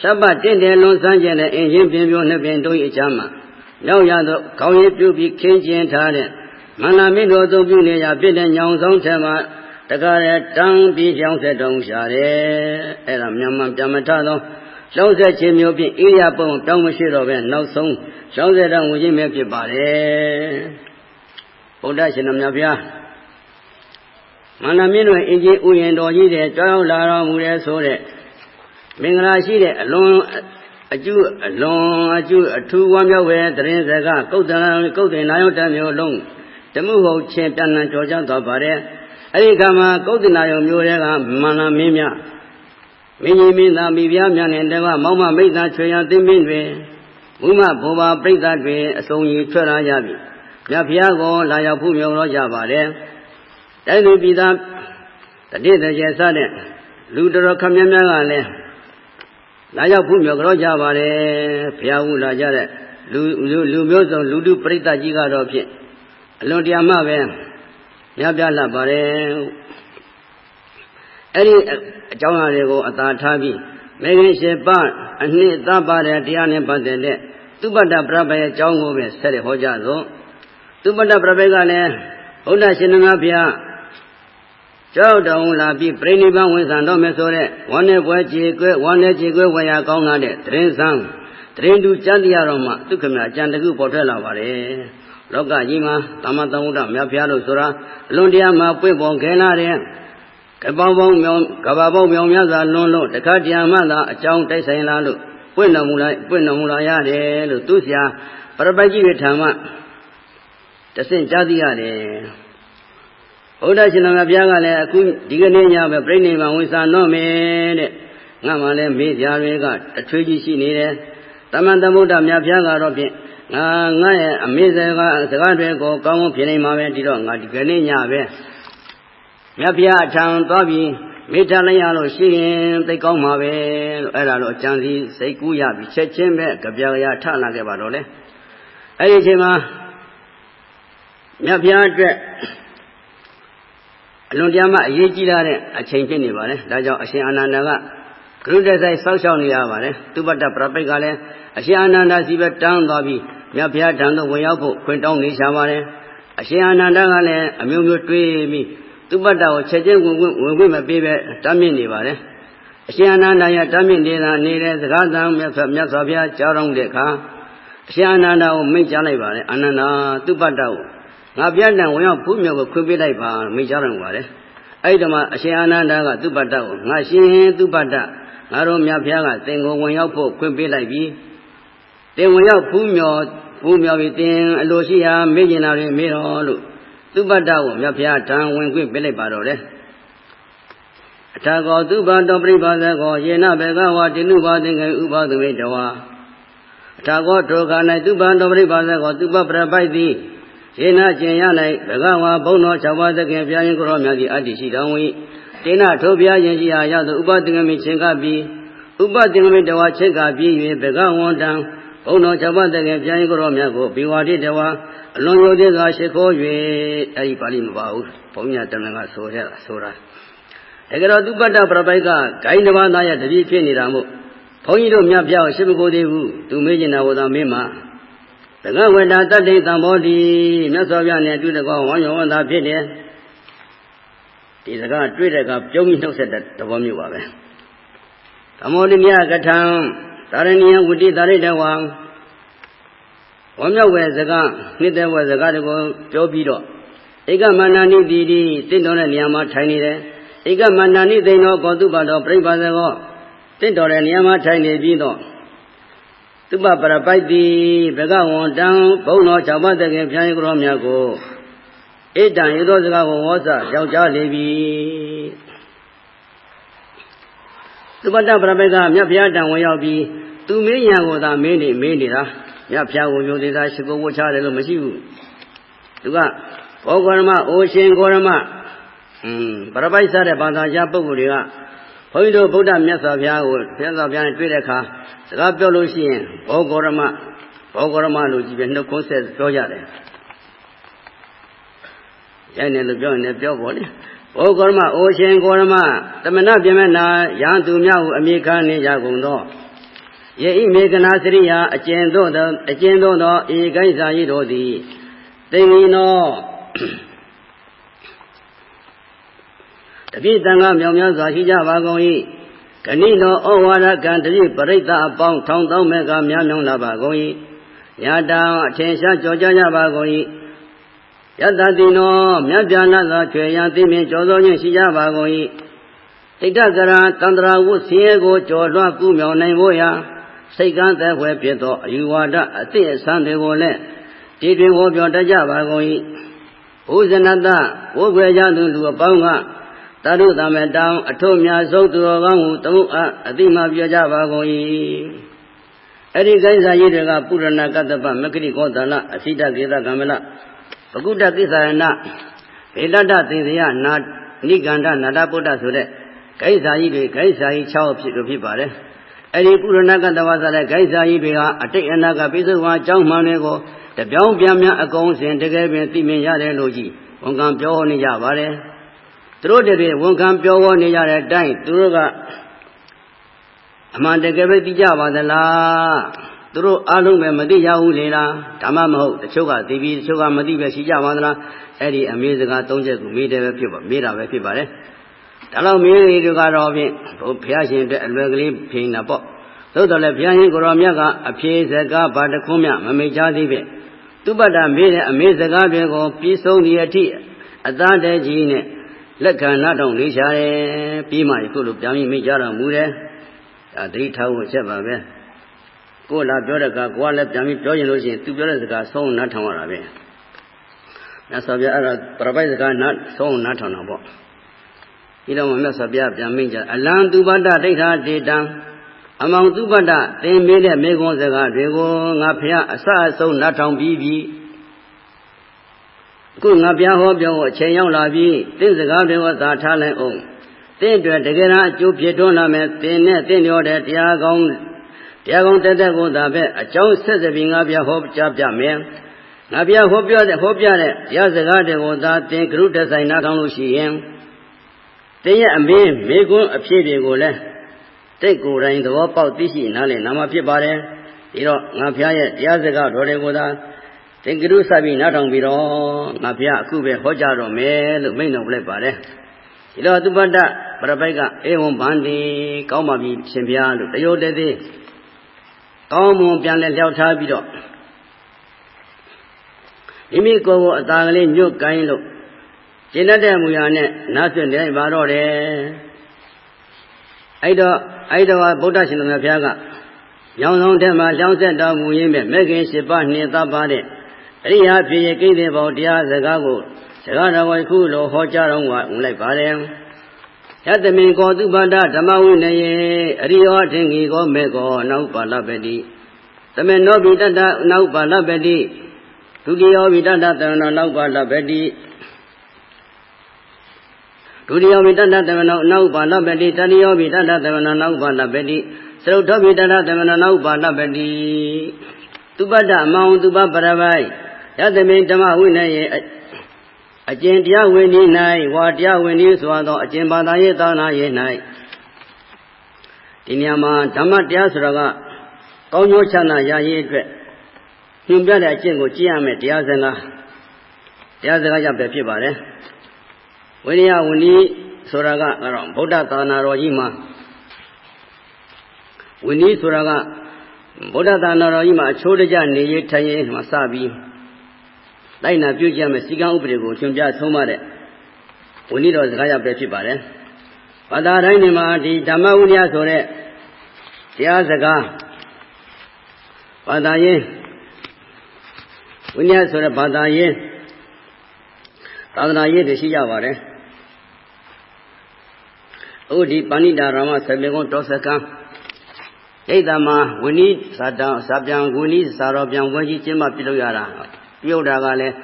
ချက်ပတ်တင့်တယ်လွန်ဆန်းကျင်တဲ့အင်ဂျင်ပြင်းပြိုနှစ်ပင်တို့၏အချမ်းမှာရောက်ရသောခေါင်းရည်ပြုပြီးခင်းကျင်းထားတဲ့မင်္ဂလာမင်းတို့သုံးပြုနေရပြည့်တဲ့ညောင်ဆောင်ထဲမှာတခါတည်းတန်းပြီးကြောင်းဆက်တော်ရှာတယ်။အဲ့ဒါမြန်မာပြန်မထသော ရှောင်းဆက်ခြင်းမျိုးဖြင့်အေးရပုံတောင်းမရှိတော့ပဲနောက်ဆုံးရှောင်းဆက်တော်ဝင်ခြင်းပဲဖြစ်ပါတယ်ဘုရားရှင်တော်မြတ်ဗျာမန္တမင်းတို့အင်ကြီးဥယျာဉ်တော်ကြီးတဲ့ကြောင်းလာတော်မူတဲ့ဆိုတဲ့မင်္ဂလာရှိတဲ့အလွန်အကျုအလွန်အကျုအထူးဝမ်းမြောက်ပဲတရင်စကားကုတ်တန်ကုတ်တင်နာယောတမျိုးလုံးဓမှုဟုတ်ချင်းပြန်လည်ကြော်ကြသွားပါတယ်အဲဒီကမှာကုတ်တင်နာယောမျိုးတွေကမန္တမင်းများ မင်းကြီးမင်းသားမိဖုရားများနဲ့တကွမောင်မမိတ်သားချွေရသိမင်းတွေမူမဘောဘာပြိဿတွေအစုံကြီးထွက်လာကြပြီမြတ်ဖုရားကိုလာရောက်ဖို့မြော်တော့ကြပါတယ်တိုင်းသူပြည်သားတတိတကျေစတဲ့လူတော်ခမည်းများကလည်းလာရောက်ဖို့မြော်ကြောကြပါတယ်ဘုရားဟုလာကြတဲ့လူလူမျိုးစုံလူတုပြိဿကြီးကတော့ဖြင့်အလွန်တရာမှပဲရပြလာပါတယ် အဲ့ဒီအကြောင်းအရာတွေကိုအသာထားပြီးမေခင်ရှိပအနှစ်သပါတဲ့တရားနဲ့ပတ်သက်တဲ့သုပတ္တပရပရဲ့အကြောင်းကိုပဲဆက်ရဟောကြသောသုပတ္တပရပကလည်းဘုရားရှင်တော်ဘုရားကြောက်တော်လာပြီးပြိဋိဘဝင်ဆံတော်မယ်ဆိုတဲ့ဝမ်းနဲ့ပွဲကြည်ကွဲဝမ်းနဲ့ကြည်ကွဲဝေယကောင်းလာတဲ့တရင်ဆန်းတရင်တူကြံတရားတော်မှာဒုက္ခမြအကြံတကုပေါ်ထွက်လာပါတယ်လောကကြီးမှာသမ္မာသမ္ဗုဒ္ဓမြတ်ဘုရားလို့ဆိုတာအလွန်တရားမှာပွင့်ပေါ်ခဲလာတဲ့ ကပောင်းပေါင်းမြောင်ကဘာပေါင်းမြောင်များစွာလွန်းလို့တခါတရံမှသာအကြောင်းတိုက်ဆိုင်လာလို့ပွင့်တော်မူလိုက်ပွင့်တော်မူလာရတယ်လို့သူဆရာပရပိုက်ကြီးရဲ့ထံမှတဆင့်ကြားသိရတယ်ဘုရားရှင်တော်ဘုရားကလည်းအခုဒီကနေ့ညပဲပြိဋိဘံဝိသနောမယ်တဲ့ငါမှလည်းမေးကြတွေကတထွေးကြီးရှိနေတယ်တမန်သမုဒ္ဒမြတ်ဘုရားကတော့ဖြင့်ငါငါရဲ့အမေစကားစကားတွေကိုကောင်းကောင်းဖြစ်နေမှာပဲဒီတော့ငါဒီကနေ့ညပဲ မြတ်ဘုရားအထံသွားပြီးမေတ္တာလိုက်ရလို့ရှိရင်သိကောင်းမှာပဲလို့အဲ့ဒါတော့အကျံစီစိတ်ကူးရပြီးချက်ချင်းပဲကြပြရာထလာခဲ့ပါတော့လေအဲ့ဒီအချိန်မှာမြတ်ဘုရားအတွက်အလွန်တရာမှအရေးကြီးလာတဲ့အချိန်ဖြစ်နေပါလေဒါကြောင့်အရှင်အာနန္ဒာကကရုတဆိုင်စောက်ရှောက်နေရပါတယ်သူပတ္တပရပိတ်ကလည်းအရှင်အာနန္ဒာစီပဲတန်းသွားပြီးမြတ်ဘုရားထံသို့ဝင်ရောက်ဖို့ခွင့်တောင်းနေရှာပါတယ်အရှင်အာနန္ဒာကလည်းအမျိုးမျိုးတွေးပြီး သူပတ္တကိုချက်ချင်းဝင်ဝင်ဝင်ဝင်မပေးပဲတားမြစ်နေပါတယ်အရှင်အာနန္ဒာရတားမြစ်နေတာနေတဲ့စကားသံမြတ်စွာမြတ်စွာဘုရားကြားတော်တဲ့အခါအရှင်အာနန္ဒာကိုမိန့်ကြားလိုက်ပါတယ်အာနန္ဒာသူပတ္တကိုငါပြတ်တန်ဝင်ရောက်ဖူးမြော်ကိုခွင့်ပေးလိုက်ပါမိန့်ကြားတော်မူပါတယ်အဲ့ဒီမှာအရှင်အာနန္ဒာကသူပတ္တကိုငါရှင်သူပတ္တငါတို့မြတ်ဘုရားကသင်ကိုဝင်ရောက်ဖို့ခွင့်ပေးလိုက်ပြီတင်ဝင်ရောက်ဖူးမြော်ဖူးမြော်ပြီးတင်အလိုရှိရာမေ့ကျင်တာတွေမေ့တော်လို့ သူပတ္တကိုမြတ်ဘုရားထံဝင်ခွင့်ပေးလိုက်ပါတော့တယ်အထာကောသူပတောပြိပါဇကောယေနဘေကဝတိနုပါသင်္ကေဥပသဝေတဝါအထာကောဒုက္ခ၌သူပတောပြိပါဇကောသူပပရပိုက်သည်ယေနကျင်ရ၌ဘဂဝါဘုံတော်၆ပါးသခင်ဘုရားရင်ကိုရောမြတ်ကြီးအတ္တိရှိတော်ဝိတေနထိုဘုရားရင်ရှိရာရောက်သောဥပသင်္ကမိချင်းကပြီးဥပသင်္ကမိတဝါချင်းကပြီး၍ဘဂဝန္တံ ဘုံတော်၆ပါးတကယ်ပြန်ကိုရောမြတ်ကိုဘိဝါတိတဝါအလွန်ယုတ်တဲ့ကရှိခိုး၍အဲဒီပါဠိမပါဘူးဘုန်းကြီးတမန်ကဆိုတဲ့ဆိုတာတကယ်တော့သူပတ္တပရပိုက်ကဂိုင်းတစ်ပါးသားရဲ့တပည့်ဖြစ်နေတာမို့ဘုန်းကြီးတို့မြတ်ပြောင်းရှိမကိုသေးဘူးသူမေးကျင်တာဝသာမင်းမှာတက္ကဝတ္တတတ္တိသံဘောတိမြတ်စွာဘုရားနဲ့အတူတကောဝမ်းရောဝန္တာဖြစ်တယ်ဒီစကားတွေ့တဲ့ကပြုံးပြီးနှုတ်ဆက်တဲ့သဘောမျိုးပါပဲသမောတိမြကထံ သာရဏီယဝတိတာရိတဝံဝမ်းမြောက်ဝဲစကားနှစ်သက်ဝဲစကားတကိုပြောပြီးတော့ဧကမန္နာနိတိတိတင့်တော်တဲ့နေရာမှာထိုင်နေတယ်ဧကမန္နာနိသိဏောကောတုပါတော်ပြိပ္ပါဇောတင့်တော်တဲ့နေရာမှာထိုင်နေပြီးတော့သူပပရပိုက်တိဘဂဝန္တံဘုံတော်၆ပါးတကယ်ဖြာယကရောမြတ်ကိုဣတံရေသောစကားကိုဝေါစကြောက်ကြလေပြီသူပတ္တပရပိုက်ကမြတ်ဘုရားတံဝင်ရောက်ပြီး သူမင်းရံကိုသာမင်းနေမင်းနေတာမြတ်ဘုရားကိုယုံသေးတာရှိကိုဝှချတယ်လို့မရှိဘူးသူကဘောဂရမအိုရှင်ဂေါရမอืมပရပိုက်စားတဲ့ဘာသာကြားပုဂ္ဂိုလ်တွေကဘုန်းကြီးတို့ဗုဒ္ဓမြတ်စွာဘုရားကိုမြတ်စွာဘုရားနဲ့တွေ့တဲ့အခါစကားပြောလို့ရှိရင်ဘောဂရမဘောဂရမလို့ကြည့်ပြီးနှုတ်ခွန်းဆက်ပြောကြတယ်ရိုက်နေလို့ပြောရင်လည်းပြောပေါ်လေဘောဂရမအိုရှင်ဂေါရမတမနာပြမနာရန်သူများကိုအမိခံနေကြကုန်သော ယေဤမေကနာစရိယာအကျဉ်သောအကျဉ်သောသောဧကိစ္စဤတို့သည်သိငီနောတပိတံကမြောင်များစွာရှိကြပါကုန်၏ကဏိနောဩဝါဒကံတတိပရိသအပေါင်းထောင်သောမဲ့ကများမြောင်လာပါကုန်၏ညာတံအထင်ရှားကြောကြကြပါကုန်၏ယတတိနောမြတ်ပြာနာသောချွေရန်သိမြင်ကြောသောခြင်းရှိကြပါကုန်၏တိဋ္ဌကရာတန္တရာဝုဆင်းရဲကိုကြော်လွှတ်ကူးမြောင်နိုင်ဖို့ရာ စိတ်ကန်းသက်ွယ်ဖြစ်သောအယူဝါဒအသည့်အဆန်းတွေကိုလည်းဒီတွင်ဟောပြောတတ်ကြပါကုန်၏ဘုဇနတဝုခွေကြသူလူအပေါင်းကတရုသမတံအထုများဆုံးသူတော်ကောင်းဟုတမှုအအတိမပြောကြပါကုန်၏အဲ့ဒီကိစ္စကြီးတွေကပုရဏကတ္တပမက္ခိကောသလအစိတကေသကမ္မလပကုတ္တကိစ္ဆာရဏဗေတတသေဇယနာနိကန္ဒနာတပုတ္တဆိုတဲ့ကိစ္စကြီးတွေကိစ္စကြီး6ဖြစ်လို့ဖြစ်ပါတယ် အဲ့ဒီပုရဏကတ္တဝါဆိုတဲ့ကိစ္စကြီးတွေဟာအတိတ်အနာကပိစုဝါအကြောင်းမှန်တွေကိုတပြောင်းပြန်ပြန်အကုန်စင်တကယ်ပင်သိမြင်ရတယ်လို့ကြီးဝန်ခံပြောနေကြပါတယ်သူတို့တည်းဝန်ခံပြောဟောနေကြတဲ့အတိုင်းသူတို့ကအမှန်တကယ်ပဲသိကြပါသလားသူတို့အားလုံးပဲမသိကြဘူးလေလားဒါမှမဟုတ်တချို့ကသိပြီးတချို့ကမသိပဲရှိကြပါသလားအဲ့ဒီအမေစကား၃ချက်ကိုမေးတယ်ပဲဖြစ်ပါမေးတာပဲဖြစ်ပါတယ် ဒါတော့မေးရီတို့ကတော့ဖြင့်ဘုရားရှင်အတွက်အလွယ်ကလေးဖြေနေတာပေါ့သို့တော်လည်းဘုရားရှင်ကိုရောမြတ်ကအဖြေစကားဘာတခွန်းမြမမိတ်ချသေးဖြင့်သူပတ္တမေးတဲ့အမေစကားတွေကိုပြီးဆုံးသည့်အထိအသားတည်းကြီးနဲ့လက်ခံနာတော့လေးရှာတယ်ပြီးမှခုလိုပြန်ပြီးမိကြတော်မူတယ်ဒါသတိထားဖို့ချက်ပါပဲကိုလာပြောတဲ့ကကိုကလည်းပြန်ပြီးပြောရင်လို့ရှိရင်သူပြောတဲ့စကားဆုံးနားထောင်ရတာပဲမြတ်စွာဘုရားအဲ့တော့ပရပိုက်စကားနားဆုံးနားထောင်တာပေါ့ ဒီတော့မြတ်စွာဘုရားပြန်မိကြအလံသူပတ္တဒိဋ္ဌာဒေတံအမောင်သူပတ္တသင်မေးတဲ့မေခွန်းစကားတွေကိုငါဖះအစအဆုံးနားထောင်ပြီးပြီအခုငါပြဟောပြောအချိန်ရောက်လာပြီသင်စကားတွေကိုသာထားလိုက်အောင်သင်အတွက်တကယ်အကျိုးဖြစ်ထွန်းလာမယ်သင်နဲ့သင်ရောတဲ့တရားကောင်းတရားကောင်းတက်တက်ကိုသာပဲအကြောင်းဆက်စပြီးငါပြဟောကြားပြမယ်ငါပြဟောပြောတဲ့ဟောပြတဲ့တရားစကားတွေကိုသာသင်ကရုတဆိုင်နားထောင်လို့ရှိရင် သင်ရဲ့အမင်းမေကွန်းအဖြစ်တွေကိုလည်းတိတ်ကိုယ်တိုင်သဘောပေါက်သိရှိနားလည်နာမှာဖြစ်ပါတယ်ဒီတော့ငါဖျားရဲ့တရားစကားတော်တွေကိုသာသင်္ကရုစပြီးနားထောင်ပြီးတော့ငါဖျားအခုပဲဟောကြားတော့မယ်လို့မိန့်တော်လိုက်ပါတယ်ဒီတော့သူပတ္တပရပိုက်ကအေဝံဗန္တိကောင်းပါပြီရှင်ဖျားလို့တယောတည်းကောင်းမွန်ပြန်လဲလျှောက်ထားပြီးတော့မိမိကိုယ်ကိုအသာကလေးညှို့ကိုင်းလို့ ကျင့်တတ်တဲ့မူရာနဲ့နားဆွင့်တယ်ပါတော့တယ်အဲ့တော့အဲ့တော့ဗုဒ္ဓရှင်တော်ဘုရားကရောင်ဆောင်တဲ့မှာလျောင်းဆက်တော်မူရင်းပဲမဲ့ခင်၈ပါးနှင်သပ်ပါတဲ့အရိယာဖြစ်ရကိလေသာတရားစကားကိုစကားတော်ဝိခုလိုဟောကြားတော်မူလိုက်ပါတယ်ယတမင်ကောသူပါဒဓမ္မဝိနယေအရိယောထင်ကြီးကောမေကောနောက်ပါလပတိတမေနောဘိတတနောက်ပါလပတိဒုတိယဘိတတတနောနောက်ပါလပတိ ဒုတိယဝိတ္တတမနောနောက်ပါလပတိတတိယဝိတ္တတမနောနောက်ပါလပတိသရုတ်တော်ပိတရသမဏနာဥပါဒပတိသူပတ္တအမောင်သူပပရပိုက်ယသမိန်ဓမ္မဝိနည်းအကျင့်တရားဝင်ဤ၌ဝါတရားဝင်ဤဆိုသောအကျင့်ဘာသာရေးသာနာရေး၌ဒီနေရာမှာဓမ္မတရားဆိုတာကကောင်းကျိုးချမ်းသာရရေးအတွက်ညွှန်ပြတဲ့အကျင့်ကိုကြည့်ရမယ်တရားစကားတရားစကားကြောင့်ပဲဖြစ်ပါတယ် ဝိရိယဝဏီဆိုတာကတော့ဗုဒ္ဓသာနာတော်ကြီးမှာဝဏီဆိုတာကဗုဒ္ဓသာနာတော်ကြီးမှာအချိုးတကျနေရထိုင်ရမှာစပြီးလိုက်နာပြုကြမယ်စီကံဥပဒေကိုရှင်ပြဆုံးမတဲ့ဝဏီတော်စကားရပဲဖြစ်ပါတယ်ဘာသာတိုင်းဒီမှာဒီဓမ္မဝိနည်းဆိုတဲ့တရားစကားဘာသာရေးဝိနည်းဆိုတဲ့ဘာသာရေး သာသနာရေးတွေရှိကြပါတယ်အခုဒီပဏိတာရမဆေမေကုန်းတောစကံဣဒ္ဓမှာဝိနည်းစာတံစာပြန်ဝိနည်းစာတော်ပြန်ဝဲကြီးကျင်းပပြုလုပ်ရတာပြုတ်တာကလည်း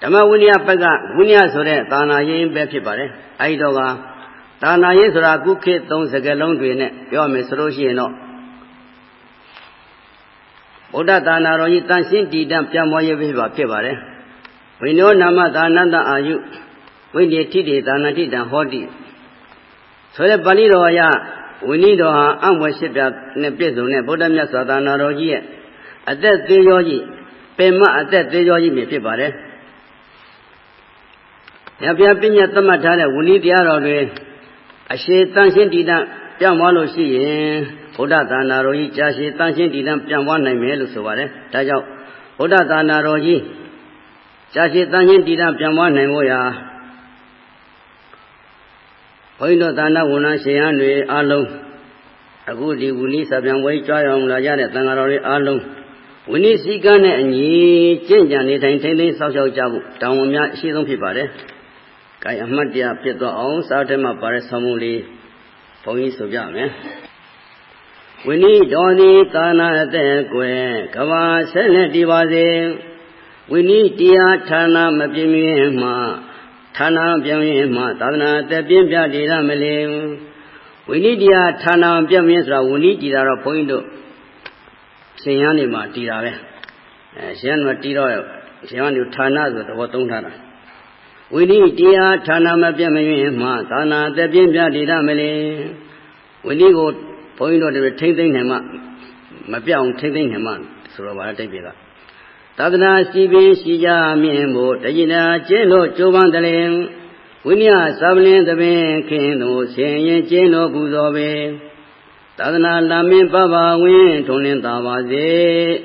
ဓမ္မဝိနည်းဘက်ကဝိနည်းဆိုတဲ့သာနာရေးပဲဖြစ်ပါတယ်အဲဒီတော့ကသာနာရေးဆိုတာကုခေတ်သုံးစကလုံးတွေနဲ့ပြောမယ်ဆိုလို့ရှိရင်တော့ဗုဒ္ဓသာနာတော်ကြီးတန်ရှင်းတည်တံ့ပြန်ပေါ်ရေးဖြစ်ပါဖြစ်ပါတယ် ဝိနောနာမသာနတအာယုဝိတေထိတေသာနာတိတံဟောတိဆိုတဲ့ပါဠိတော်အရဝိနည်းတော်ဟာအံ့ဝရှိပြနဲ့ပြည့်စုံတဲ့ဗုဒ္ဓမြတ်စွာသာနာတော်ကြီးရဲ့အသက်သေးရောကြီးပင်မအသက်သေးရောကြီးမြဖြစ်ပါတယ်။ညပြပညာသတ်မှတ်ထားတဲ့ဝိနည်းတရားတော်တွေအရှိတန်ရှင်းတည်တံ့ပြောင်းသွားလို့ရှိရင်ဗုဒ္ဓသာနာတော်ကြီးကြာရှည်တန်ရှင်းတည်တံ့ပြောင်းသွားနိုင်မယ်လို့ဆိုပါတယ်။ဒါကြောင့်ဗုဒ္ဓသာနာတော်ကြီး ကြာရှည်တန်ရှင်းတည်တံ့ပြောင်းသွားနိုင်ဖို့ရာဘုန်းကြီးတို့သာနာဝန်ထမ်းရှင်ဟန်တွေအားလုံးအခုဒီဝိနည်းစပြန်ဝဲကြွားရအောင်လာကြတဲ့သံဃာတော်တွေအားလုံးဝိနည်းစည်းကမ်းနဲ့အညီကျင့်ကြံနေထိုင်ထိမ့်သိမ်းဆောက်ရှောက်ကြဖို့တောင်းဝန်များအရှိဆုံးဖြစ်ပါတယ်။ကိုင်အမှတ်တရဖြစ်သွားအောင်စာထဲမှာပါတဲ့ဆောင်းမလေးဘုန်းကြီးဆိုကြမယ်။ဝိနည်းတော်သည်သာနာအသက်ကွယ်ကဘာဆက်လက်တည်ပါစေ။ ဝိနည်းတရားဌာနမပြင်းမြင်မှဌာနပြောင်းရင်မှသာသနာတက်ပြင်းပြတည်ရမလဲဝိနည်းတရားဌာနပြောင်းရင်ဆိုတာဝိနည်းတည်တာတော့ဘုန်းကြီးတို့ရှင်ရန်နေမှာတည်တာပဲအဲရှင်ရန်မှာတည်တော့ရှင်ရန်တို့ဌာနဆိုတော့သုံးထားတာဝိနည်းတရားဌာနမပြတ်မရင်မှသာနာတက်ပြင်းပြတည်ရမလဲဝိနည်းကိုဘုန်းကြီးတို့တွေထိမ့်သိမ့်နိုင်မှမပြောင်းထိမ့်သိမ့်နိုင်မှဆိုတော့ဗာတိတ်ပြေက သာသနာရှိပြီးရှိကြမြင်ဖို့တည်နာကျင့်လို့ကြိုးပမ်းတလင်ဝိနည်းသဗ္ဗလင်းသဘင်ခင်တို့ဆင်ရင်ကျင့်လို့ပူဇော်ပေသာသနာလာမင်းပပဝင်းထုံလင်းသာပါစေ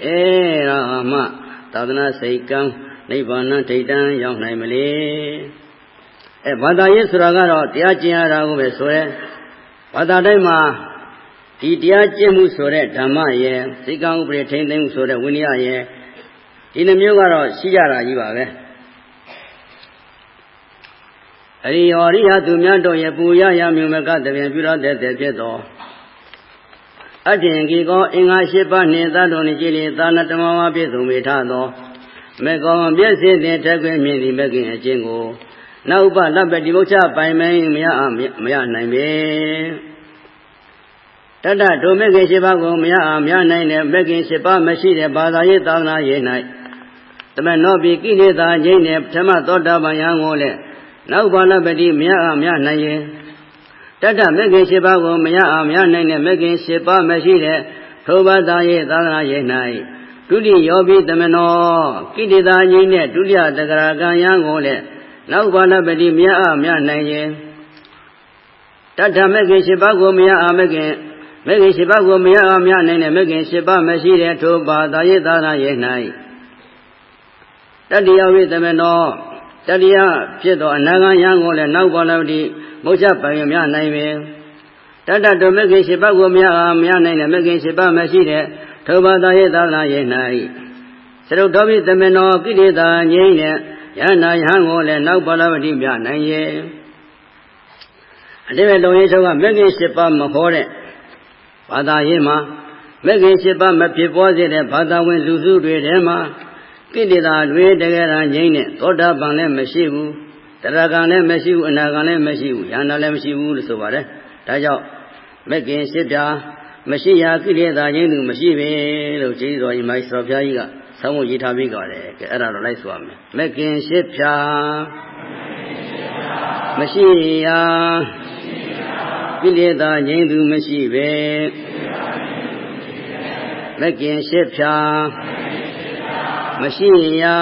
အဲရာမသာသနာစိတ်ကံနိဗ္ဗာန်ထိတ်တန်းရောက်နိုင်မလေအဲဘာသာရေးဆိုတာကတော့တရားကျင့်ရတာကိုပဲဆိုရဲဘာသာတိုင်းမှာဒီတရားကျင့်မှုဆိုတဲ့ဓမ္မရဲ့စိတ်ကံဥပဒေထိန်သိမ်းမှုဆိုတဲ့ဝိနည်းရဲ့ ဒီနှမျိုးကတော့ရှိကြတာကြီးပါပဲအရိယောရိယသူများတို့ရဲ့ပူရရမြုံမကတပြန်ပြုရတဲ့တဲ့ဖြစ်သောအထင်ကြီးကောအင်္ဂါ၈ပါးနှင့်သတ္တုန်ကြည်လေသာနတမဝပြည့်စုံမိထသောမေကောပြည့်စင်တဲ့ထက်ခွင့်မြင်သည်မကင်အချင်းကိုနောက်ပလပ္ပတိဘုချပိုင်မိုင်းမရမရနိုင်ပေတတ္တဒုမေခင်၈ပါးကိုမရအောင်မရနိုင်တဲ့မေခင်၈ပါးမရှိတဲ့ဘာသာရေးသာသနာရေး၌ တမနောပိကိလေသာငြိမ့်တဲ့ပထမသောတာပန်ယံကိုလည်းနောက်ဘာလပတိမရအောင်မရနိုင်ရင်တတ္တမေခင်၈ပါးကိုမရအောင်မရနိုင်တဲ့မေခင်၈ပါးမရှိတဲ့ထိုဘာသာရေးသာသနာရေး၌ဒုတိယောပိတမနောကိလေသာငြိမ့်တဲ့ဒုတိယတဂရကံယံကိုလည်းနောက်ဘာလပတိမရအောင်မရနိုင်ရင်တတ္တမေခင်၈ပါးကိုမရအောင်မေခင်မေခင်၈ပါးကိုမရအောင်မရနိုင်တဲ့မေခင်၈ပါးမရှိတဲ့ထိုဘာသာရေးသာသနာရေး၌ တတ္တိယဝိသမနောတတ္တိယဖြစ်သောအနာဂံယံကိုလည်းနောက်ပေါ်လို့ဒီမုတ်ချပိုင်ရမြနိုင်ပေတတ္တတုမဂ္ဂင်၈ပါးကိုမြတ်အားမြတ်နိုင်တဲ့မဂ္ဂင်၈ပါးမရှိတဲ့ထိုဘာသာရဲ့သာသနာရဲ့၌သရုပ်တော်ပြီသမနောကိလေသာငြိမ့်တဲ့ယန္နာယဟံကိုလည်းနောက်ပေါ်လို့ဒီမြနိုင်ရဲ့အတိပဲလုံရေးချုပ်ကမဂ္ဂင်၈ပါးမဟောတဲ့ဘာသာရေးမှာမဂ္ဂင်၈ပါးမဖြစ်ပေါ်စေတဲ့ဘာသာဝင်လူစုတွေထဲမှာ ကိလေသာတွေတကယ်တမ်းငြိမ့်တဲ့သောတာပန်လည်းမရှိဘူးတရကံလည်းမရှိဘူးအနာကံလည်းမရှိဘူးယန္တာလည်းမရှိဘူးလို့ဆိုပါတယ်ဒါကြောင့်မကင်ရှိပြမရှိရာကိလေသာချင်းသူမရှိပဲလို့ကျေးဇူးတော်ကြီးမိုက်စော်ဘုရားကြီးကဆောင်းဖို့ရေးထားပြီးကြတယ်ကဲအဲ့ဒါတော့လိုက်ဆိုရမယ်မကင်ရှိပြမရှိရာကိလေသာချင်းသူမရှိပဲမကင်ရှိပြ မရှိရာ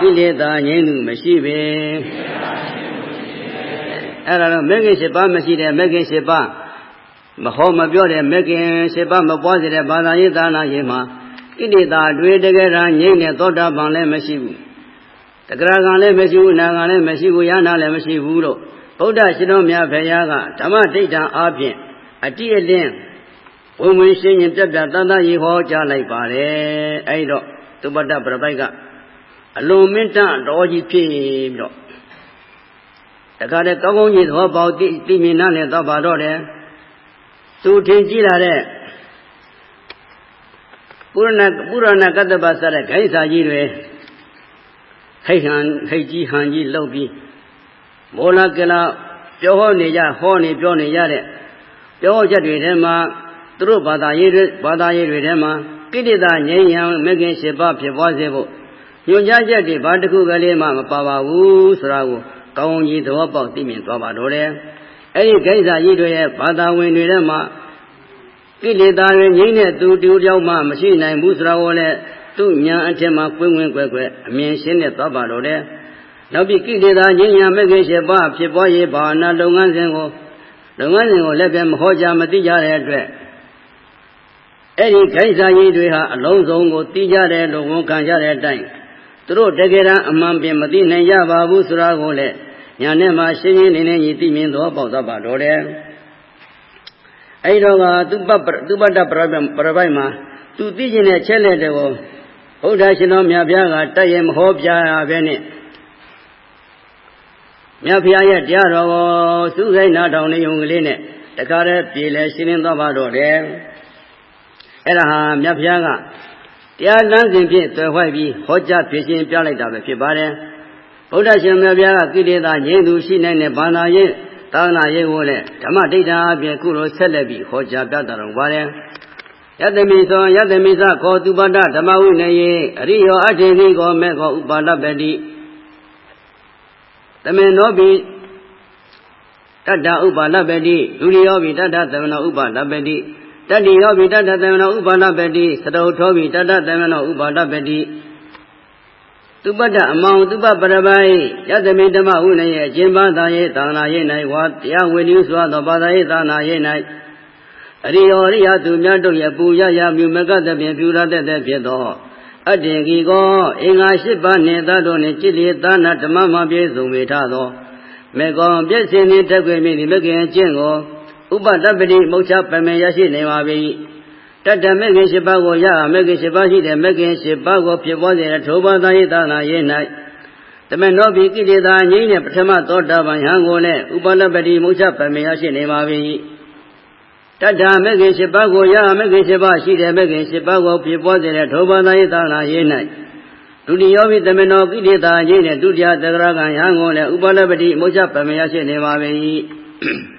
ကိလေသာငြိမ်းသူမရှိပဲအဲ့ဒါတော့မဂ္ဂင်၈ပါးမရှိတဲ့မဂ္ဂင်၈ပါးမဟောမပြောတဲ့မဂ္ဂင်၈ပါးမပွားစေတဲ့ဘာသာရေးသာနာရေးမှာကိလေသာတွေတကယ်တမ်းငြိမ်းတဲ့သောတာပန်လည်းမရှိဘူးတဂရကံလည်းမရှိဘူးနာကံလည်းမရှိဘူးယန္တာလည်းမရှိဘူးလို့ဗုဒ္ဓရှင်တော်မြတ်ဖရာကဓမ္မဒိဋ္ဌံအားဖြင့်အတိအလင်းဝင်ဝင်ရှင်းရင်ပြတ်ပြတ်တန်တန်ရေဟောကြားလိုက်ပါတယ်အဲ့တော့ သုပတ္တပရပိုက်ကအလွန်မင်းတတော်ကြီးဖြစ်ပြီးတော့တခါတည်းကောင်းကောင်းကြီးသဘောပေါက်သိသိမြင်နားလည်တော့ပါတော့တယ်သူထင်ကြည့်လာတဲ့ပုရဏပုရဏကတ္တပစတဲ့ခိုင်းစာကြီးတွေဟိတ်ဟန်ဟိတ်ကြီးဟန်ကြီးလှုပ်ပြီးမောလကလာပြောဟောနေကြဟောနေပြောနေရတဲ့ပြောဟောချက်တွေထဲမှာသူတို့ဘာသာရေးတွေဘာသာရေးတွေထဲမှာ ကိဋ္တတာငြိမ်းရန်မဂ္ဂင်၈ပါးဖြစ်ပွားစေဖို့ညွှန်ကြားချက်တွေဘာတစ်ခုကလေးမှမပါပါဘူးဆိုတာကိုကောင်းကြီးသဘောပေါက်သိမြင်သွားပါတော့တယ်အဲ့ဒီကိစ္စကြီးတွေရဲ့ဘာသာဝင်တွေထဲမှာကိလေသာတွေငြိမ့်တဲ့သူတူတယောက်မှမရှိနိုင်ဘူးဆိုတာကိုလည်းသူ့ညာအထက်မှာကွင်းကွင်းကွယ်ကွယ်အမြင်ရှင်းနဲ့သွားပါတော့တယ်နောက်ပြီးကိလေသာငြိမ့်ညာမဂ္ဂင်၈ပါးဖြစ်ပွားရေးဘာဝနာလုပ်ငန်းစဉ်ကိုလုပ်ငန်းစဉ်ကိုလည်းပြန်မဟောကြားမသိကြတဲ့အတွက် အဲ့ဒီခိုင်းစာကြီးတွေဟာအလုံးစုံကိုသိကြတယ်လို့ဝန်ခံကြတဲ့အတိုင်းသူတို့တကယ်တမ်းအမှန်ပင်မသိနိုင်ကြပါဘူးဆိုတာကိုလည်းညာနဲ့မှရှင်းရှင်းလင်းလင်းကြီးသိမြင်သောပေါက်သပါတော့တယ်အဲ့တော့ကသူပသူပတ္တပရပရပိုက်မှာသူသိကျင်တဲ့ချက်လက်တွေကိုဘုရားရှင်တော်မြတ်ဘုရားကတတ်ရင်မဟောပြရပဲနဲ့မြတ်ဘုရားရဲ့တရားတော်ကိုစုစိတ်နာထောင်နေုံကလေးနဲ့တခါတည်းပြေလဲရှင်းလင်းသွားပါတော့တယ် အဲ့ဒါဟာမြတ်ဘုရားကတရားလမ်းစဉ်ဖြင့်တွေ့ဝိုက်ပြီးဟောကြားဖြည့်ရှင်ပြလိုက်တာပဲဖြစ်ပါတယ်ဗုဒ္ဓရှင်မြတ်ဘုရားကကိလေသာငြိမ်းသူရှိနိုင်တဲ့ဘာသာရေးသာသနာရေးကိုလည်းဓမ္မဒိဋ္ဌာအပြင်ခုလိုဆက်လက်ပြီးဟောကြားပြတာတော်ပါတယ်ယတမိသောယတမိသခောသူပါဒဓမ္မဝိနယေအရိယောအထေတိကောမေခောဥပါဒပတိတမေနောပိတတ္တဥပါဒပတိဒုရိယောပိတတ္တသမနောဥပါဒပတိ တတ္တိယောပိတတ္တသမနောဥပါဒပတိသတုထောပိတတ္တသမနောဥပါဒပတိသူပတ္တအမောင်သူပပရပိုင်ယသမိဓမ္မဝိနရဲ့အကျဉ်းပါသာယေသာနာယေ၌ဝါတရားဝိနည်းစွာသောဘာသာယေသာနာယေ၌အရိယောရိယသူများတို့ရဲ့ပူရရမြူမကတဖြင့်ပြူရတတ်တဲ့ဖြစ်သောအတ္တင်ကြီးကောအင်္ဂါ၈ပါးနှင့်သတ္တုနှင့်จิตလေသာနာဓမ္မမပြေဆုံးဝေထသောမေကောပြည့်စင်နှင့်တက်ွယ်မိသည့်မကင်အကျင့်ကို ဥပတပတိမုတ်ချပမေရရှိနေပါ၏တတ္တမဂ္ဂင်၈ပါးကိုရမဂ္ဂင်၈ပါးရှိတဲ့မဂ္ဂင်၈ပါးကိုဖြစ်ပေါ်စေတဲ့ထိုဘာသာရေးသာနာရေး၌တမနောဘိကိလေသာငြိမ့်တဲ့ပထမသောတာပန်ဟံကိုလည်းဥပလပတိမုတ်ချပမေရရှိနေပါ၏တတ္တမဂ္ဂင်၈ပါးကိုရမဂ္ဂင်၈ပါးရှိတဲ့မဂ္ဂင်၈ပါးကိုဖြစ်ပေါ်စေတဲ့ထိုဘာသာရေးသာနာရေး၌ဒုတိယဘိတမနောကိလေသာငြိမ့်တဲ့ဒုတိယသဂရကံဟံကိုလည်းဥပလပတိမုတ်ချပမေရရှိနေပါ၏တ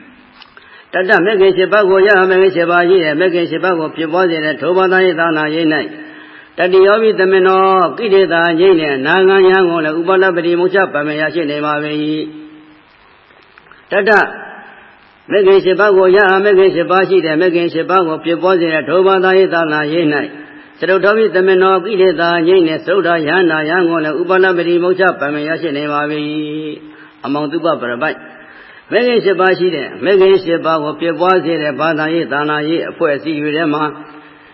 တ္တမဂ္ဂင်၈ပါးကိုရဟမဂ္ဂင်၈ပါးရှိတဲ့မဂ္ဂင်၈ပါးကိုဖြစ်ပေါ်စေတဲ့ထိုဘာသာရေးသာနာရေး၌တတိယောဘိသမင်နောကိလေသာငြိမ့်တဲ့နာငံယံကိုလည်းဥပလပတိမုချပမေယရှိနေပါ၏တတ္တမဂ္ဂင်၈ပါးကိုရဟမဂ္ဂင်၈ပါးရှိတဲ့မဂ္ဂင်၈ပါးကိုဖြစ်ပေါ်စေတဲ့ထိုဘာသာရေးသာနာရေး၌သရုတ်တော်ဘိသမင်နောကိလေသာငြိမ့်တဲ့သုဒ္ဓယန္နာယံကိုလည်းဥပလပတိမုချပမေယရှိနေပါ၏အမောင်တုပပရပိုက် မဂ္ဂင်၈ပါးရှိတဲ့မဂ္ဂင်၈ပါးကိုပြပွားစေတဲ့ဘာသာရေးသာနာရေးအဖွဲ့အစည်းတွေထဲမှာ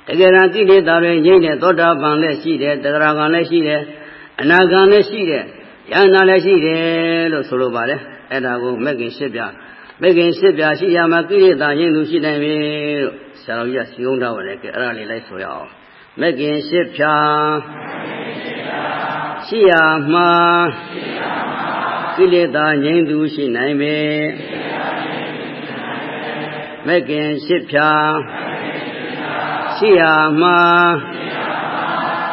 တကယ်တမ်းကိလေသာတွေငြိမ့်တဲ့သောတာပန်လည်းရှိတယ်တဂရကံလည်းရှိတယ်အနာဂံလည်းရှိတယ်ယန္နာလည်းရှိတယ်လို့ဆိုလိုပါတယ်အဲ့ဒါကိုမဂ္ဂင်၈ပြမဂ္ဂင်၈ပြရှိရမှာကိလေသာငြိမ့်သူရှိနိုင်ပြီလို့ဆရာတော်ကြီးကစီုံထားပါတယ်ကဲအဲ့ဒါလေးလိုက်ဆိုရအောင်မဂ္ဂင်၈ပြရှိရမှာရှိရမှာ ကိလေသာငြိမ်းသူရှိနိုင်ပေမကင်ရှိဖြာရှိရာမှာ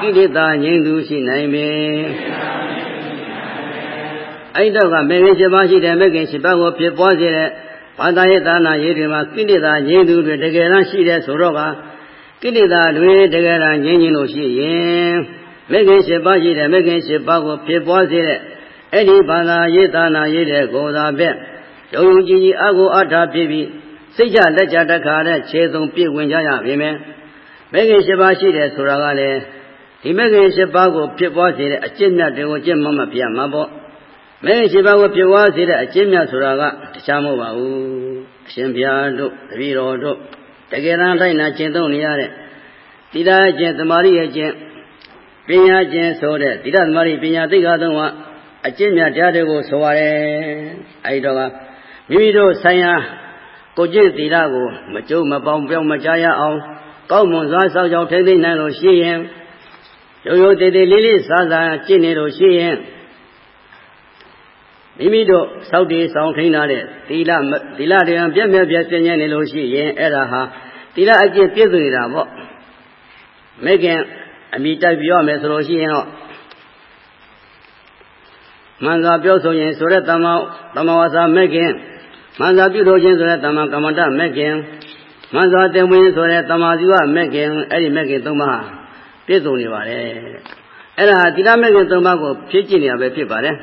ကိလေသာငြိမ်းသူရှိနိုင်ပေအဲ့တော့ကမဂင်ရှိပါရှိတယ်မဂင်ရှိပါကိုဖြစ်ပွားစေတဲ့ဘာသာရေးသာနာရေးတွေမှာကိလေသာငြိမ်းသူတွေတကယ်တမ်းရှိတယ်ဆိုတော့ကကိလေသာတွေတကယ်တမ်းငြိမ်းခြင်းလို့ရှိရင်မဂ္ဂင်၈ပါးရှိတယ်မဂ္ဂင်၈ပါးကိုဖြစ်ပွားစေတဲ့ အဲ့ဒီဘာသာရေးသာနာရေးတဲ့ကိုယ်သာပဲယုံယုံကြည်ကြည်အကိုအထာဖြစ်ပြီးစိတ်ကြလက်ကြတခါတဲ့ခြေစုံပြည့်ဝင်ကြရပြီမယ်မဂ္ဂင်၈ပါးရှိတယ်ဆိုတာကလည်းဒီမဂ္ဂင်၈ပါးကိုဖြစ်ပွားစေတဲ့အကျင့်မြတ်တွေကိုကျင့်မှမပြမှာပေါ့မဂ္ဂင်၈ပါးကိုဖြစ်ပွားစေတဲ့အကျင့်မြတ်ဆိုတာကတခြားမဟုတ်ပါဘူးအရှင်ဘုရားတို့တပည့်တော်တို့တကယ်တမ်းလိုက်နာကျင့်သုံးနေရတဲ့သီလကျင့်သမာဓိရဲ့ကျင့်ပညာကျင့်ဆိုတဲ့သီလသမာဓိပညာသိက္ခာသုံးပါ အကျင့်မြတ်တရားတွေကိုဆိုရတယ်အဲဒီတော့ကမိမိတို့ဆိုင်ရာကိုကျင့်သီလကိုမကြုံမပေါင်းပြောင်းမကြားရအောင်ကောက်မွန်စွာစောင့်ကြောင်းထိမ့်သိမ့်နိုင်လို့ရှိရင်ရိုးရိုးတည်တည်လေးလေးစားစားကျင့်နေလို့ရှိရင်မိမိတို့စောက်တည်ဆောင်ထိန်းထားတဲ့သီလသီလတရားပြည့်မြတ်ပြည့်စင်နေလို့ရှိရင်အဲ့ဒါဟာသီလအကျင့်ပြည့်စုံနေတာပေါ့မဲခင်အမိတိုက်ပြောမယ်ဆိုလို့ရှိရင်တော့ မှန်စွာပြောဆိုရင်ဆိုတဲ့တမ္မာတမ္မာဝါစာမဲခင်မှန်စွာပြုလို့ခြင်းဆိုတဲ့တမ္မာကမ္မတမဲခင်မှန်စွာတင်ဝင်ဆိုတဲ့တမ္မာဇီဝမဲခင်အဲ့ဒီမဲခင်သုံးပါးပြည့်စုံနေပါတယ်အဲ့ဒါသီလမဲခင်သုံးပါးကိုဖြည့်ကျင့်နေရပဲဖြစ်ပါတယ်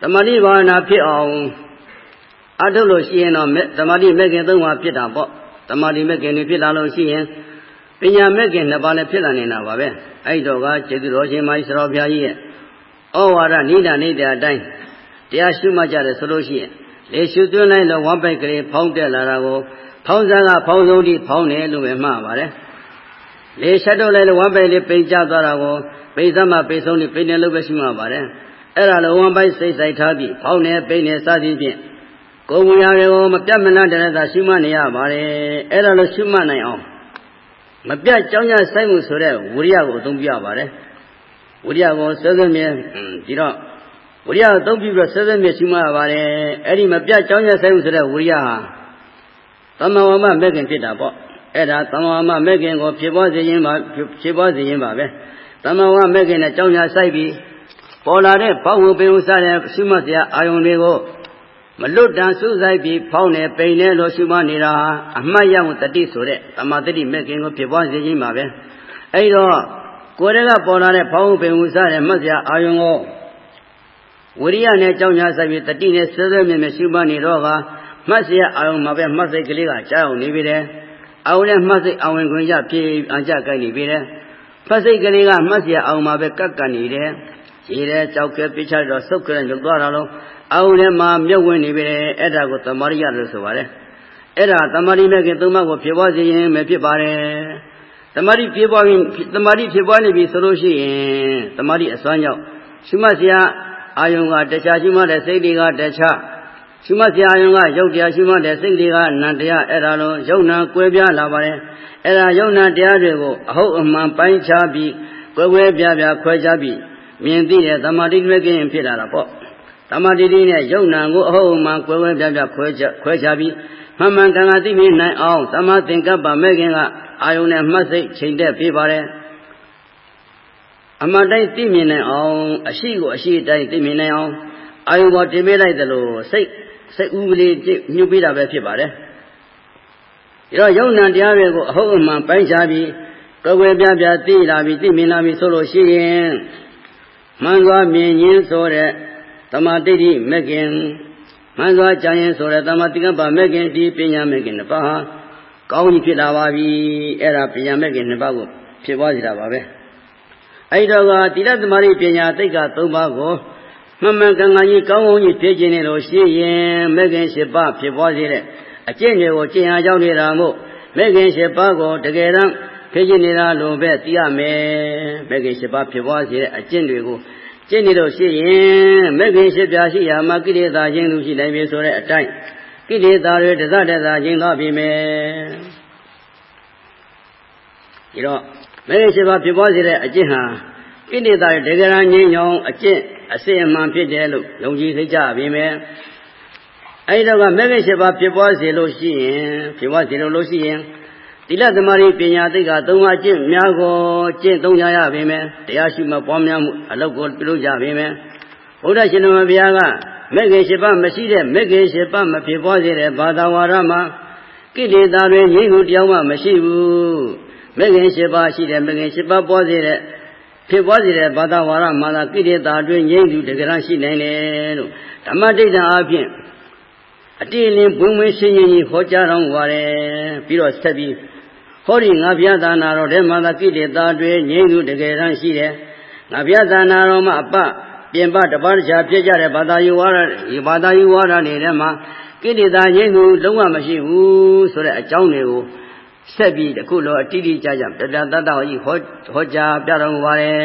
တမာတိဘာဝနာဖြစ်အောင်အထုတ်လို့ရှိရင်တော့တမာတိမဲခင်သုံးပါးဖြစ်တာပေါ့တမာတိမဲခင်တွေဖြစ်လာလို့ရှိရင်ပညာမဲခင်နှစ်ပါးလည်းဖြစ်လာနေတာပါပဲအဲ့တော့ကကျေသူတော်ရှင်မကြီးစတော်ဘုရားကြီးရဲ့ ဩဝါဒနိဒာနေတဲ့အတိုင်းတရားရှုမှတ်ကြတယ်ဆိုလို့ရှိရင်လေရှုသွင်းလိုက်တော့ဝမ်းပိုက်ကလေးဖောင်းတက်လာတာကိုဖောင်းစားကဖောင်းဆုံးတိဖောင်းတယ်လို့ပဲမှားပါတယ်လေရှက်တော့လိုက်လို့ဝမ်းပိုက်လေးပိန်ကျသွားတာကိုပိန်စမှပိန်ဆုံးတိပိန်တယ်လို့ပဲရှုမှတ်ပါတယ်အဲ့ဒါလိုဝမ်းပိုက်စိတ်ဆိုင်ထားပြီးဖောင်းနေပိန်နေစသည်ဖြင့်ကိုယ်မူရာတွေကိုမပြတ်မနာတရတာရှုမှတ်နေရပါတယ်အဲ့ဒါလိုရှုမှတ်နိုင်အောင်မပြတ်ကြောင်းကြဆိုင်မှုဆိုတဲ့ဝိရိယကိုအသုံးပြရပါတယ် ဝိရိယကိုဆွဲဆွဲမြဲဒီတော့ဝိရိယကိုသုံးပြီးတော့ဆွဲဆွဲမြဲရှုမှတ်ရပါတယ်အဲ့ဒီမပြတ်ကြောင်းကြဆိုင်မှုဆိုတဲ့ဝိရိယဟာသမဝမမဲ့ခင်ဖြစ်တာပေါ့အဲ့ဒါသမဝမမဲ့ခင်ကိုဖြစ်ပေါ်စေခြင်းပါဖြစ်ပေါ်စေခြင်းပါပဲသမဝမဲ့ခင်နဲ့ကြောင်းကြဆိုင်ပြီးပေါ်လာတဲ့ဘောက်ဝပေဥစားတဲ့ရှုမှတ်စရာအာယုန်တွေကိုမလွတ်တန်စူးစိုက်ပြီးဖောင်းနေပိန်နေလို့ရှုမှတ်နေတာအမှတ်ရမှုတတိဆိုတဲ့တမာတတိမဲ့ခင်ကိုဖြစ်ပွားစေခြင်းပါပဲအဲဒီတော့ ကိုယ်တည်းကပေါ်လာတဲ့ဖောင်းပင်ဝစားတဲ့မှတ်စရာအာယုံကိုဝိရိယနဲ့ကြောင်းညာဆိုင်ပြီးတတိနဲ့ဆွဲဆွဲမြဲမြဲရှုမှတ်နေတော့ကမှတ်စရာအာယုံမှာပဲမှတ်စိတ်ကလေးကကြားအောင်နေပြီတယ်အာယုံနဲ့မှတ်စိတ်အဝင်ခွင့်ရပြေအကြကြိုက်နေပြီတယ်ဖတ်စိတ်ကလေးကမှတ်စရာအာယုံမှာပဲကပ်ကန်နေတယ်ရေတဲ့ကြောက်ကဲပြချတော့ဆုတ်ကဲရုပ်သွားတာလုံးအာဟုထဲမှာမြုပ်ဝင်နေပြီအဲ့ဒါကိုတမာရိယလို့ဆိုပါတယ်အဲ့ဒါတမာရိမဲ့ခင်သုံးပါးကိုဖြစ်ပွားစေရင်မဖြစ်ပါတယ် တမာရိဖြစ်ပွားရင်တမာရိဖြစ်ပွားနေပြီဆိုလို့ရှိရင်တမာရိအစွမ်းကြောင့်ရှုမှတ်စရာအာယုံကတခြားရှုမှတ်တဲ့စိတ်တွေကတခြားရှုမှတ်စရာအာယုံကရုပ်တရားရှုမှတ်တဲ့စိတ်တွေကနံတရားအဲ့ဒါလုံးယုံနာကွဲပြားလာပါတယ်အဲ့ဒါယုံနာတရားတွေကိုအဟုတ်အမှန်ပိုင်းခြားပြီးကွဲကွဲပြားပြားခွဲခြားပြီးမြင်သိတဲ့သမာဓိလွဲ့ကင်းဖြစ်လာတာပေါ့သမာဓိတိနဲ့ယုံနာကိုအဟုတ်မှန်ကွယ်ဝဲပြပြခွဲခြားခွဲခြားပြီးမှန်မှန်ကန်ကန်သိမြင်နိုင်အောင်သမာသင်္ကပ္ပမဲ့ခင်က အာယုန်နဲ့မှတ်စိတ်ချိန်တက်ပြပါတယ်အမှန်တိုင်းသိမြင်နိုင်အောင်အရှိကိုအရှိတိုင်းသိမြင်နိုင်အောင်အာယုန်ပေါ်တင်ပေးလိုက်သလိုစိတ်စိတ်ဥပလေးညှို့ပေးတာပဲဖြစ်ပါတယ်ဒါတော့ယုံနာတရားတွေကိုအဟုတ်အမှန်ပိုင်းခြားပြီးကွယ်ကွယ်ပြပြသိလာပြီးသိမြင်လာပြီးဆိုလို့ရှိရင်မှန်စွာမြင်ရင်းဆိုတဲ့တမာတိတိမကင်မှန်စွာကြာရင်ဆိုတဲ့တမာတိကပ္ပမကင်ဒီပညာမကင်နှစ်ပါးဟာ ကောင်းကြီးဖြစ်လာပါပြီအဲ့ဒါပညာမကင်နှစ်ပါးကိုဖြစ်ပွားစေတာပါပဲအဲ့တော့ကတိရသမารိပညာသိက္ခာ၃ပါးကိုမှန်မှန်ကန်ကန်ကြီးကောင်းကောင်းကြီးဖြစ်ခြင်းနဲ့လို့ရှိရင်မကင်၈ပါးဖြစ်ပွားစေတဲ့အကျင့်တွေကိုကျင့်အားကြောင့်နေတာမို့မကင်၈ပါးကိုတကယ်တမ်းဖြစ်ခြင်းနေတာလို့ပဲသိရမယ်မကင်၈ပါးဖြစ်ပွားစေတဲ့အကျင့်တွေကိုကျင့်နေလို့ရှိရင်မဂ္ဂင်ရှိပြရှိရာမှာကိလေသာချင်းလူရှိနိုင်ပြီဆိုတဲ့အတိုင်း ကိလေသာတွေတစတစချင်းသွားပြီမယ်ဒီတော့မဂ္ဂင်ရှိပါဖြစ်ပွားစေတဲ့အကျင့်ဟာကိလေသာတွေတကယ်ငြိမ်းချောင်းအကျင့်အစစ်အမှန်ဖြစ်တယ်လို့ယုံကြည်သိကြပြီမယ်အဲဒီတော့ကမဂ္ဂင်ရှိပါဖြစ်ပွားစေလို့ရှိရင်ဖြစ်ပွားစေလို့လို့ရှိရင်သီလသမารိပညာသိက္ခာသုံးပါးကျင့်များကိုကျင့်သုံးကြရပါမယ်တရားရှိမှပွားများမှုအလုပ်ကိုပြုလုပ်ကြပါမယ်ဘုရားရှင်တော်ဘုရားက မဲ့ခင်ရှိပါမရှိတဲ့မဲ့ခင်ရှိပါမဖြစ်ပွားစေတဲ့ဘာသာဝါဒမှာကိလေသာတွေငြိမ်းမှုတရားမှမရှိဘူးမဲ့ခင်ရှိပါရှိတဲ့မဲ့ခင်ရှိပါပွားစေတဲ့ဖြစ်ပွားစေတဲ့ဘာသာဝါဒမှာသာကိလေသာတွေငြိမ်းသူတကယ်ရှိနိုင်တယ်လို့ဓမ္မဒိဋ္ဌာအဖြစ်အတိအလင်းဘွင်ဘွင်ရှင်းရှင်းကြီးဟောကြားတော်မူပါတယ်ပြီးတော့ဆက်ပြီးဟောဒီငါဘုရားသာနာတော်ထဲမှာသာကိလေသာတွေငြိမ်းသူတကယ်တမ်းရှိတယ်ငါဘုရားသာနာတော်မှာအပပြ င်ပတပါးတခြားပြည့်ကြတဲ့ဘာသာယူဝါဒဒီဘာသာယူဝါဒတွေထဲမှာကိလေသာငြိမ်းသူလုံးဝမရှိဘူးဆိုတဲ့အကြောင်းတွေကိုဆက်ပြီးတခုလောအတိအကျကြတတတတဟောဟောဟောကြားပြတော်မူပါတယ်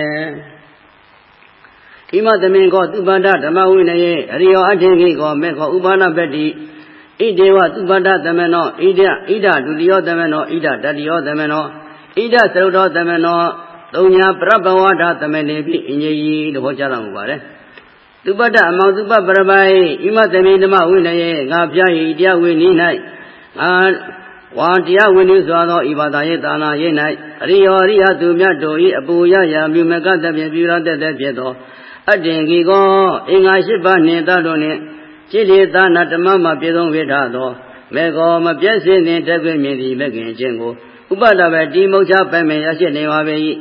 ဣမသမင်ကောသူပန္ဒဓမ္မဝိနယေအရိယောအထေခိကောမေခောဥပါဏပတ္တိဣဒေဝသူပန္ဒသမနောဣဒဣဒဒုတိယောသမနောဣဒတတိယောသမနောဣဒသရုတော်သမနော သုံးညာပရပဝါဒသမနေပိအင်ကြီးကြီးလို့ဟောကြားတော်မူပါတယ်။သူပတ္တအမောင်သူပပရပိုင်ဣမသမိဓမ္မဝိနယေငါပြာယီတရားဝိနည်း၌အာဝါတရားဝိနည်းစွာသောဤဘာသာရေးသာနာရေး၌အရိယောရိယသူမြတ်တို့၏အပူရရာမြမကတပြည့်ပြူရတတ်တဲ့ဖြစ်သောအတ္တင်ကိကောအင်္ဂါ၈ပါးနှင့်တတို့နှင့်จิตလေသာနာဓမ္မမှာပြည့်စုံဝိထသောမေကောမပြည့်စင်တဲ့တက်ခွင့်မြည်သည့်မကင်ခြင်းကိုဥပဒဝတိမုတ်ချပိုင်မရရှိနေပါပေ၏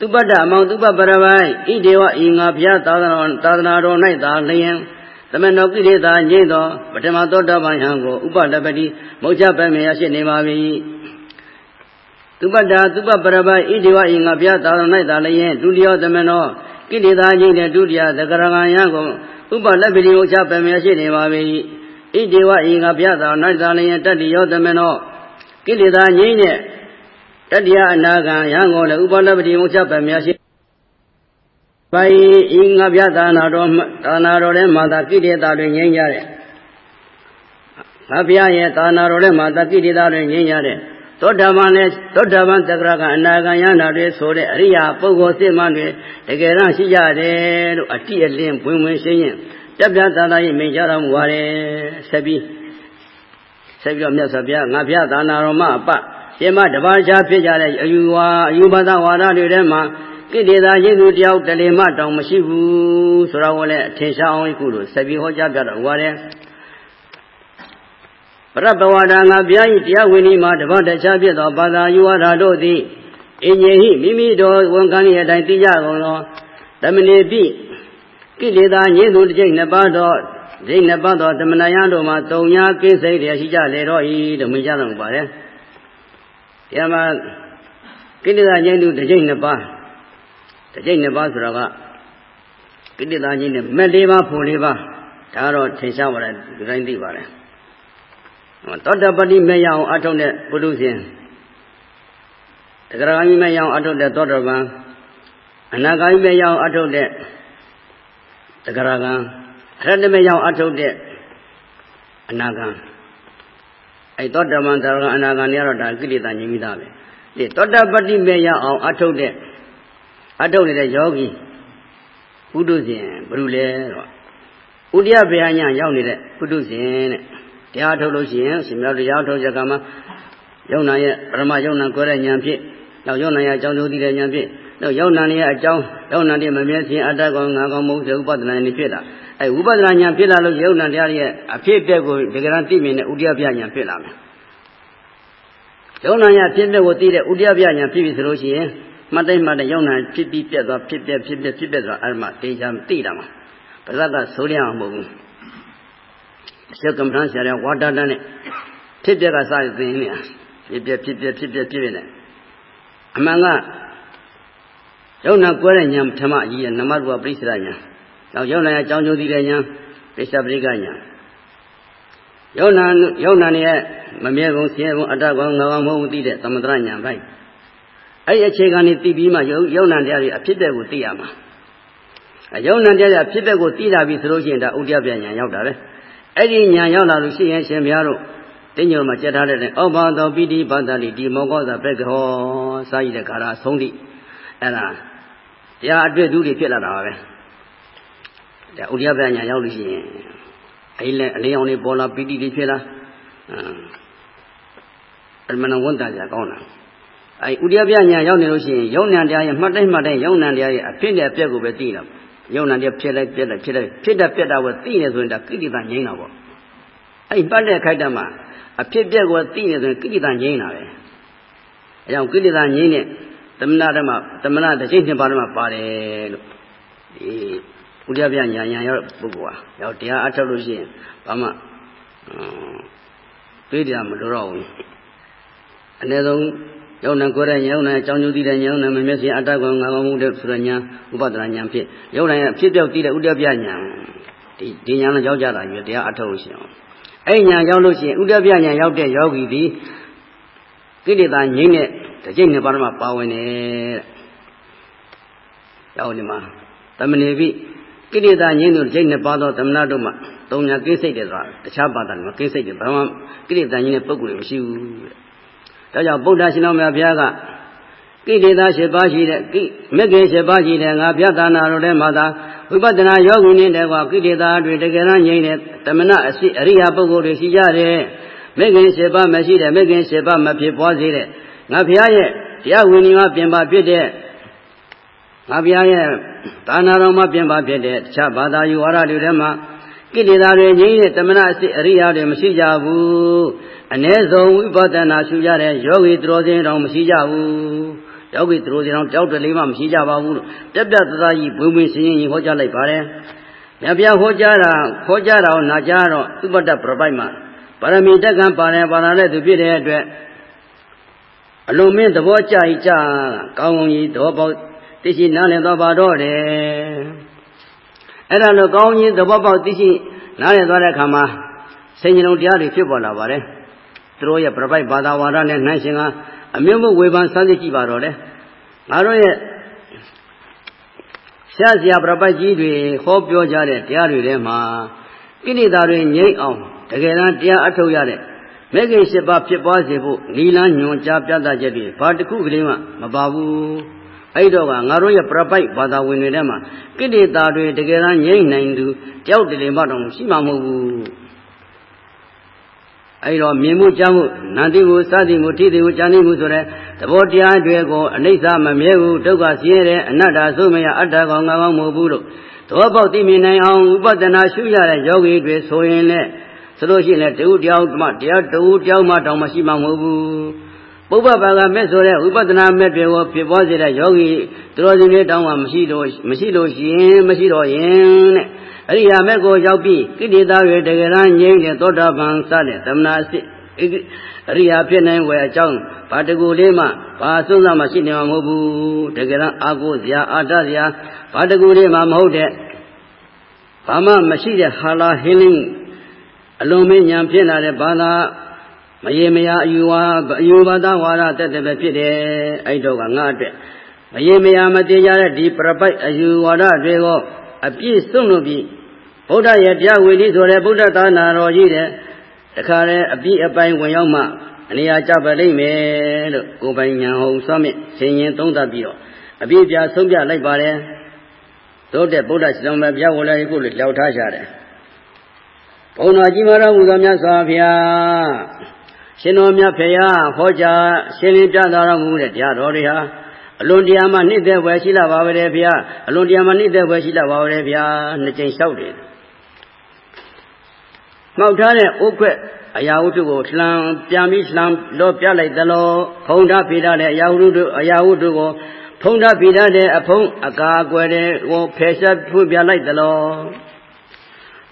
သူပတ္တအမောင်သူပပရပိုင်ဣဒေဝဤငါဘုရားသာသနာသာသနာတော်၌သာလျင်သမဏောကိလေသာငြိမ့်သောပထမသောတပန်ဟံကိုဥပဒပတိမုတ်ချပိုင်မြင်ရရှိနေပါပြီသူပတ္တသူပပရပိုင်ဣဒေဝဤငါဘုရားသာသနာ၌သာလျင်ဒုတိယသမဏောကိလေသာငြိမ့်တဲ့ဒုတိယသကရကံယံကိုဥပလက်ပိတိမုတ်ချပိုင်မြင်ရရှိနေပါပြီဣဒေဝဤငါဘုရားသာသနာ၌သာလျင်တတ္တိယောသမဏောကိလေသာငြိမ့်တဲ့ တတ္တယအနာဂံယံကိုလည်းဥပလပတိမုတ်ချပမြရှိပိုင်ဤငါပြသာနာတော်သာနာတော်ထဲမှာသာကိလေသာတွေငြိမ်းကြတဲ့ငါဘုရားရဲ့သာနာတော်ထဲမှာသာကိလေသာတွေငြိမ်းကြတဲ့သောတာပန်နဲ့သောတာပန်တဂရကအနာဂံယန္တာတွေဆိုတဲ့အရိယာပုဂ္ဂိုလ်စစ်မှန်တွေတကယ်တော့ရှိကြတယ်လို့အတိအလင်းဘဝင်ဝင်ရှင်းရှင်းပြပြသာသာရေးမိန့်ကြတော်မူပါတယ်ဆက်ပြီးဆက်ပြီးတော့မြတ်စွာဘုရားငါဘုရားသာနာတော်မှာအပ ရှင်မတပါးချာဖြစ်ကြတဲ့အယူဝါအယူဘာသာဝါဒတွေထဲမှာကိလေသာယေသူတယောက်တလေမတောင်မရှိဘူးဆိုတော့လည်းအထင်ရှားအောင်ခုလိုဆက်ပြီးဟောကြားပြတော့ဟောတယ်ပရပဝါဒငါဘုရား၏တရားဝင်ဤမှာတပတ်တခြားဖြစ်သောဘာသာယူဝါဒတို့သည်အင်းကြီးဟိမိမိတို့ဝန်ခံရတဲ့အတိုင်းသိကြကုန်သောတမဏိပိကိလေသာညင်းသူတစ်ချိန်နှစ်ပါးသောဒိဋ္ဌနှစ်ပါးသောတမဏယံတို့မှာတုံညာကိစိတ်ရရှိကြလေတော့ဤလို့မြင်ကြတော့ပါတယ် တရားမှာကိလေသာငြိမ်းသူတစ်ကြိမ်နှစ်ပါးတစ်ကြိမ်နှစ်ပါးဆိုတော့ကကိလေသာငြိမ်းတဲ့မဲ့လေးပါးဖို့လေးပါးဒါတော့ထင်ရှားပါတယ်ဒီတိုင်းသိပါတယ်သောတပတိမဲ့ရအောင်အထုတ်တဲ့ပုရုရှင်တဂရဂိမဲ့ရအောင်အထုတ်တဲ့သောတပန်အနာဂိမဲ့ရအောင်အထုတ်တဲ့တဂရဂံအရတမဲ့ရအောင်အထုတ်တဲ့အနာဂံ အဲသောတမန်သရကအနာဂံတွေကတော့ဒါကိလေသာညင်မိသားပဲဒီသောတပတ္တိမေရအောင်အထုတ်တဲ့အထုတ်နေတဲ့ယောဂီပုထုဇဉ်ဘ누구လဲတော့ဥဒိယဘေဟညာရောက်နေတဲ့ပုထုဇဉ်တဲ့တရားထုတ်လို့ရှိရင်ရှင်မြောက်တရားထုတ်ချက်ကမှယုံနာရဲ့ပရမယုံနာကိုယ်ရဲ့ဉာဏ်ဖြင့်နောက်ယုံနာရဲ့အကြောင်းသိတဲ့ဉာဏ်ဖြင့်နောက်ယုံနာရဲ့အကြောင်းယုံနာရဲ့မမြဲခြင်းအတ္တကောင်ငါကောင်မဟုတ်တဲ့ဥပဒနာနေဖြစ်လာ အဲဝိပဿနာဉာဏ်ဖြစ်လာလို့ယုံနာတရားရဲ့အဖြစ်အပျက်ကိုတကယ်တမ်းသိမြင်တဲ့ဥဒိယပြဉာဏ်ဖြစ်လာမယ်ယုံနာဉာဏ်ဖြစ်တဲ့ကိုသိတဲ့ဥဒိယပြဉာဏ်ဖြစ်ပြီဆိုလို့ရှိရင်မှတ်တိုင်းမှတ်တဲ့ယုံနာဖြစ်ပြီးပြက်သွားဖြစ်ပြက်ဖြစ်ပြက်ဖြစ်ပြက်သွားအဲ့မှာတေချာသိတာမှာပါဇက်ကဆိုရအောင်မဟုတ်ဘူးရှက်ကမ္ဘာဆရာဝါဒတန်းနဲ့ဖြစ်ပြက်ကစသိနေဖြစ်ပြက်ဖြစ်ပြက်ဖြစ်ပြက်ဖြစ်ပြက်နေအမှန်ကယုံနာကွဲတဲ့ဉာဏ်ပထမအကြီးရဲ့နမရူပပရိစ္ဆရာဉာဏ် နောက်ယုံနာရဲ့အကြောင်းကျိုးသိတဲ့ဉာဏ်ပိဿပရိကဉာဏ်ယုံနာယုံနာရဲ့မမြဲကုန်ဆင်းရဲကုန်အတ္တကောင်ငါကောင်မဟုတ်သိတဲ့သမထဉာဏ်ပိုင်းအဲ့ဒီအခြေခံနေသိပြီးမှယုံနာတရားတွေအဖြစ်တဲ့ကိုသိရမှာအယုံနာတရားဖြစ်တဲ့ကိုသိလာပြီဆိုလို့ရှိရင်ဒါဥဒ္ဒပြဉာဏ်ရောက်တာပဲအဲ့ဒီဉာဏ်ရောက်လာလို့ရှိရင်ရှင်ဘုရားတို့တင်းညိုမှာကြက်ထားတဲ့ဩဘာသောပိဋိဘာသာတိဒီမောကောသာပက္ခဟောစာရည်တဲ့ကာလဆုံးသည့်အဲ့ဒါတရားအတွေ့အကြုံတွေဖြစ်လာတာပါပဲ ဒါဥဒိယပညာရောက်လို့ရှိရင်အဲ့လေအလင်းအောင်လေးပေါ်လာပီတိတွေဖြစ်လာအမှန်ဝန်တာကြကောင်းတာအဲ့ဥဒိယပညာရောက်နေလို့ရှိရင်ယုံနံတရားရဲ့မှတ်တိုင်းမှတ်တိုင်းယုံနံတရားရဲ့အဖြစ်နဲ့အပျက်ကိုပဲသိတာယုံနာတည်းဖြစ်လိုက်ပြက်လိုက်ဖြစ်လိုက်ဖြစ်တာပြက်တာကိုသိနေဆိုရင်ဒါကိဋ္တာငြိမ်းတာပေါ့အဲ့ပတ်တဲ့ခိုက်တမှာအဖြစ်ပြက်ကိုသိနေဆိုရင်ကိဋ္တာငြိမ်းတာပဲအဲကြောင့်ကိဋ္တာငြိမ်းတဲ့သမဏဓမ္မသမဏတစ်ချိန်နှစ်ပါးဓမ္မပါတယ်လို့ဒီ ဥဒ္ဒပြညာညာရောက်ပုဂ္ဂိုလ်ဟာရောက်တရားအထုတ်လို့ရှိရင်ဘာမှတွေးကြမလို့တော့ဘူးအနည်းဆုံးယုံနာကိုယ်ရဲ့ယုံနာအကြောင်းကျိုးသိတဲ့ယုံနာမမျက်စိအတ္တကောင်ငါကောင်မှုတဲ့ဆိုတဲ့ညာဥပဒနာညာဖြစ်ယုံနာရဲ့ဖြစ်ပြောက်သိတဲ့ဥဒ္ဒပြညာဒီဒီညာနဲ့ရောက်ကြတာယူတရားအထုတ်လို့ရှိအောင်အဲ့ညာရောက်လို့ရှိရင်ဥဒ္ဒပြညာရောက်တဲ့ယောဂီဒီကိလေသာငြိမ့်တဲ့တစ်ချိန်နှစ်ပါးမှာပါဝင်တယ်တဲ့။ရောက်ဒီမှာတမဏိပိ ကိလေသာငြိမ့်သူတစ်ချိန်နှစ်ပါးသောသမဏတို့မှာသုံးညာကိစိတ်တယ်ဆိုတာတခြားပါတာမှာကိစိတ်တယ်ဘာမှကိလေသာငြိမ့်တဲ့ပုဂ္ဂိုလ်တွေမရှိဘူးတဲ့။ဒါကြောင့်ဗုဒ္ဓရှင်တော်မြတ်ဘုရားကကိလေသာ၈ပါးရှိတဲ့ကိမဂ္ဂင်၈ပါးရှိတဲ့ငါပြသနာတို့ထဲမှာသာဝိပဿနာယောဂီနေတဲ့ကွာကိလေသာတွေတကယ်တမ်းငြိမ့်တဲ့တမဏအစီအရိယာပုဂ္ဂိုလ်တွေရှိကြတယ်။မဂ္ဂင်၈ပါးမရှိတဲ့မဂ္ဂင်၈ပါးမဖြစ်ပွားစေတဲ့ငါဘုရားရဲ့တရားဝင်ကြီးမှာပြင်ပါဖြစ်တဲ့ ငါဘုရားရဲ့သာနာတော်မှာပြင်ပါဖြစ်တဲ့တခြားဘာသာယူဝါဒတွေထဲမှာကိလေသာတွေငြိမ်းတဲ့တမနာအစစ်အရိယာတွေမရှိကြဘူးအ ਨੇ ဆုံးဝိပဿနာရှုကြတဲ့ယောဂီသူတော်စင်တော်မရှိကြဘူးယောဂီသူတော်စင်တော်ကြောက်တလေးမှမရှိကြပါဘူးလို့ပြက်ပြက်သားသားကြီးဘွင်ဘွင်စင်ရင်ဟောကြားလိုက်ပါတယ်မြတ်ဗျာဟောကြားတာဟောကြားတာကိုနာကြားတော့ဥပတ္တပြပိုက်မှာပါရမီတက္ကံပါရပါရတဲ့သူဖြစ်တဲ့အတွက်အလုံးမင်းသဘောကြိကြကောင်းကောင်းကြီးသဘောပေါက် သိရှိနားလည်သွားပါတော့တယ်အဲ့ဒါလို့ကောင်းကြီးသဘောပေါက်သိရှိနားလည်သွားတဲ့အခါမှာစိတ်နှလုံးတရားတွေဖြစ်ပေါ်လာပါတယ်သူတို့ရဲ့ပြပိုက်ဘာသာဝါဒနဲ့နှိုင်းရှင်ကအမျိုးမျိုးဝေဖန်စမ်းစစ်ကြည့်ပါတော့တယ်ငါတို့ရဲ့ဆရာဆရာပြပိုက်ကြီးတွေဟောပြောကြတဲ့တရားတွေထဲမှာကိလေသာတွေငြိမ့်အောင်တကယ်တမ်းတရားအထုတ်ရတဲ့မဲခင်၈ပါးဖြစ်ပွားစေဖို့နီလန်းညွန်ကြားပြသချက်တွေဘာတစ်ခုကလေးမှမပါဘူး အဲ့တော့ကငါတို့ရဲ့ပြပိုက်ဘာသာဝင်တွေထဲမှာကိလေသာတွေတကယ်တမ်းငြိမ့်နိုင်သူတယောက်တလေမှတော့ရှိမှာမဟုတ်ဘူးအဲ့တော့မြင်မှုကြားမှုနာတိမှုစသည်မှုထိသည်မှုကြားသိမှုဆိုတဲ့သဘောတရားတွေကိုအနိစ္စမမြဲဘူးဒုက္ခဆင်းရဲတဲ့အနတ္တဆိုမရအတ္တကောင်ငါကောင်မဟုတ်ဘူးလို့သဘောပေါက်သိမြင်နိုင်အောင်ဥပဒနာရှုရတဲ့ယောဂီတွေဆိုရင်လည်းဆိုလို့ရှိရင်လည်းတဝူတယောက်မှတရားတဝူတယောက်မှတောင်မရှိမှမဟုတ်ဘူး ပုပ္ပဘာကမဲ့ဆိုတဲ့ဝိပဿနာမဲ့တွေကိုဖြစ်ပေါ်စေတဲ့ယောဂီသူတော်စင်တွေတောင်းမှမရှိလို့မရှိလို့ရှိရင်မရှိတော့ရင်တဲ့အရိယာမဲ့ကိုရောက်ပြီးကိဋ္တာတွေတကယ်တမ်းငြိမ်းတဲ့သောတာပန်စတဲ့သမနာစစ်အရိယာဖြစ်နိုင်ဝယ်အကြောင်းဘာတကူလေးမှဘာစွန်းစားမှရှိနေမှာမဟုတ်ဘူးတကယ်တမ်းအာကိုစရာအာတစရာဘာတကူလေးမှမဟုတ်တဲ့ဘာမှမရှိတဲ့ဟာလာဟင်းလင်းအလုံးမင်းညာဖြစ်လာတဲ့ဘာသာ မရေမရာအယူဝါအယူဘာသာဝါဒတက်တဲ့ပဲဖြစ်တယ်အဲ့တော့ကငါအတွက်မရေမရာမတည်ကြတဲ့ဒီပြပိုက်အယူဝါဒတွေကိုအပြည့်စွန့်လို့ပြီးဗုဒ္ဓရဲ့တရားဝေဒီဆိုတဲ့ဗုဒ္ဓသာနာတော်ကြီးတဲ့တခါလဲအပြည့်အပိုင်းဝင်ရောက်မှအနေအားကြပါလိမ့်မယ်လို့ကိုပိုင်ညာဟုံစွမ်းမြင့်ဆင်ရင်သုံးသပ်ပြီးတော့အပြည့်ပြဆုံးပြလိုက်ပါတယ်တို့တဲ့ဗုဒ္ဓရှင်တော်မြတ်ဘုရားဝင်လာခုလို့လျှောက်ထားကြတယ်ဘုံတော်ကြီးမတော်မူသောမြတ်စွာဘုရား ရှင်တော်မြတ်ဖေယဟောကြားရှင်းလင်းပြသတော်မူတဲ့တရားတော်တွေဟာအလွန်တရားမှနှိမ့်သက်ွယ်ရှိလာပါပဲဗျာအလွန်တရားမှနှိမ့်သက်ွယ်ရှိလာပါပဲဗျာနှစ်ကြိမ်လျှောက်တယ်မှောက်ထားတဲ့ဥခွက်အရာဝတ္ထုကိုလှမ်းပြန်ပြီးလှမ်းတော့ပြလိုက်သလိုဖုံဓာဖိထားတဲ့အရာဝတ္ထုအရာဝတ္ထုကိုဖုံဓာဖိထားတဲ့အဖုံးအကာအကွယ်တွေကိုဖယ်ရှားဖွင့်ပြလိုက်သလို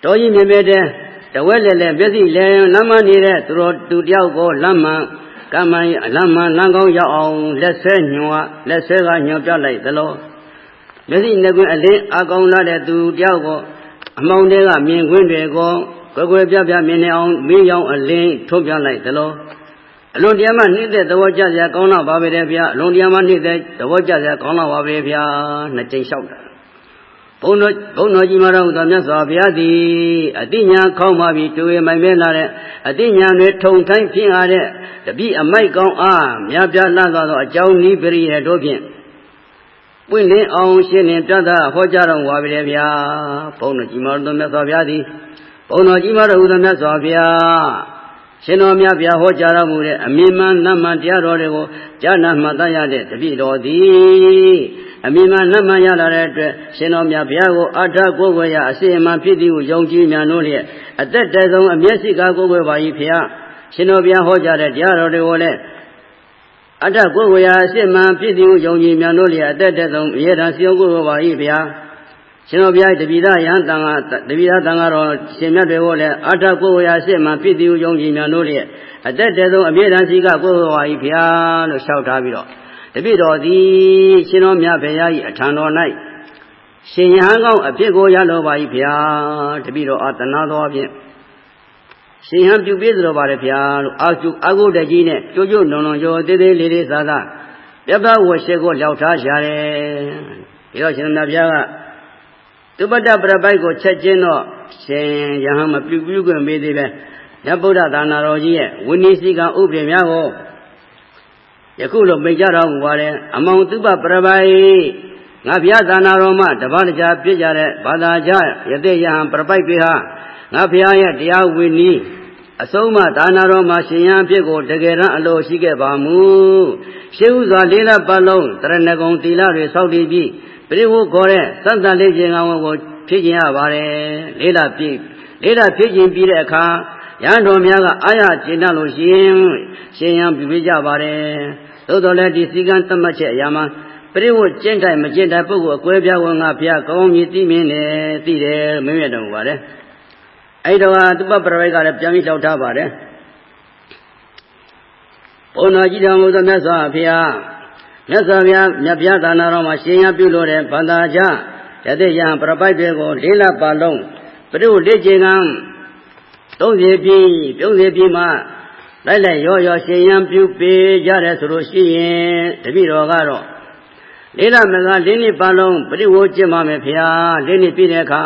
တော်ကြီးမြင်မြဲတဲ့တ ဝက်လက်လက်မျက်စိလဲလမ်းမနေတဲ့သူတော်သူတယောက်ကိုလမ်းမှန်ကမ္မယလမ်းမှန်လမ်းကောင်းရောက်အောင်လက်ဆဲညွှန်လက်ဆဲကညွှန်ပြလိုက်သလိုမျက်စိနှကွင်းအလင်းအကောင်လာတဲ့သူတယောက်ကိုအမောင်တွေကမြင်ခွင့်တွေကိုကွယ်ကွယ်ပြပြမြင်နေအောင်မင်းရောင်အလင်းထုတ်ပြလိုက်သလိုအလွန်တရားမှနှိမ့်တဲ့သဘောကျစရာကောင်းတော့ပါပဲဗျာအလွန်တရားမှနှိမ့်တဲ့သဘောကျစရာကောင်းတော့ပါပဲဗျာနှစ်ကြိမ်လျှောက်တာ ဘုန်းတော်ဘုန်းတော်ကြီးမတော်သောမြတ်စွာဘုရားသည်အတိညာခေါင်းပါပြီးတွေ့မိုင်မဲလာတဲ့အတိညာတွေထုံထိုင်းဖြစ်ရတဲ့တပိအမိုက်ကောင်းအားမြတ်ပြလှသောသောအကြောင်းဤပရိယေတို့ဖြင့်ပွင့်လင်းအောင်ရှင်းလင်းပြသဟောကြားတော်ဝါပြီလေဗျာဘုန်းတော်ကြီးမတော်သောမြတ်စွာဘုရားသည်ဘုန်းတော်ကြီးမတော်ဟူသောမြတ်စွာဘုရား ရှင်တော်မြတ်ဗျာဟောကြားတော်မူတဲ့အမြင်မှန်နတ်မှန်တရားတော်တွေကိုကြားနာမှတ်သားရတဲ့တပည့်တော်သည်အမြင်မှန်နတ်မှန်ရလာတဲ့အတွက်ရှင်တော်မြတ်ဗျာကိုအထာကိုယ်ွယ်ရအစီအမံဖြစ်သည်ကိုယုံကြည်မြန်လို့လျက်အသက်တည်းဆုံးအမျက်စိကကိုယ်ွယ်ပါ၏ဖျားရှင်တော်ဗျာဟောကြားတဲ့တရားတော်တွေကိုလည်းအတ္တကိုယ်ဝေယအစစ်မှန်ဖြစ်သည်ကိုယုံကြည်မြန်လို့လျက်အသက်တည်းဆုံးအရေတံစီယုံကိုယ်ပါ၏ဗျာ ရှင်တော်ဘုရားတပိဒယံတန်ခါတပိဒတန်ခါတော်ရှင်မြတ်တွေကိုလည်းအထကိုယ်ရာရှစ်မှဖြစ်သည်ကိုယုံကြည်များလို့လျက်အသက်တည်းဆုံးအပြည့်တန်စီကကိုယ်ဝါဤဘုရားလို့လျှောက်ထားပြီးတော့တပိတော်သည်ရှင်တော်မြတ်ဘုရား၏အထံတော်၌ရှင်ယဟန်ကောင်းအဖြစ်ကိုရလိုပါ၏ဘုရားတပိတော်အတနာတော်ဖြင့်ရှင်ဟန်ပြုပေးသလိုပါတယ်ဗျာလို့အာကျုအာဂုတကြီးနဲ့ကြိုးကြိုးနုံနုံကြောသေးသေးလေးလေးသာသာပြပဝရှိကိုလျှောက်ထားရှာတယ်ပြီးတော့ရှင်မြတ်ဘုရားက သုပတ္တပရပိုက်ကိုချက်ချင်းတော့ရှင်ယဟန်မပြုပြုခွင့်မေးသေးပဲမြတ်ဗုဒ္ဓသာနာတော်ကြီးရဲ့ဝိနည်းစည်းကဥပဒေများကိုယခုလိုမိတ်ကြတော်မူပါတယ်အမောင်သုပပရပိုက်ငါဘုရားသာနာတော်မှာတပါးတကြားပြည့်ကြတဲ့ဘာသာကြယသိယဟန်ပရပိုက်တွေဟာငါဘုရားရဲ့တရားဝိနည်းအဆုံးမဒါနာတော်မှာရှင်ရန်ဖြစ်ကိုတကယ်တမ်းအလိုရှိခဲ့ပါမူရှေးဥစွာလေးလပတ်လုံးတရဏဂုံတီလာတွေစောက်တည်ပြီး ပရိဝုခေါ်တဲ့သတ္တလေးခြင်းကောင်းကိုဖြစ်ခြင်းရပါတယ်လေးလပြည့်လေးလဖြစ်ခြင်းပြီးတဲ့အခါရဟန်းတော်များကအာရကျင့်တတ်လို့ရှိရင်ရှင်ရန်ပြုပေးကြပါတယ်သို့တော်လည်းဒီစည်းကမ်းသတ်မှတ်ချက်အရာမှာပရိဝုကျင့်တိုင်းမကျင့်တဲ့ပုဂ္ဂိုလ်အကွဲပြားဝင်ငါဘုရားကောင်းမြည်သိမြင်တယ်သိတယ်မမြတ်တော်မူပါတယ်အဲ့တော့သူပပရဝိတ်ကလည်းပြန်ပြီးလျှောက်ထားပါတယ်ဘုန်းတော်ကြီးတော်မူသောမြတ်စွာဘုရား မြတ်စွာဘုရားမြတ်ပြသာနာတော်မှာရှင်ရပြုလို့တဲ့ဗန္တာကြယသိယံပရပိုက်တွေကိုလေးလပါလုံးပြို့လေးချိန်ကသုံးစီပြီးပြုံးစီပြီးမှလိုက်လိုက်ရောရောရှင်ရန်ပြုပေးကြတယ်ဆိုလို့ရှိရင်တပည့်တော်ကတော့လေးလမကလေးနှစ်ပါလုံးပြို့ဝကျင့်ပါမယ်ဖေဟာလေးနှစ်ပြည့်တဲ့အခါ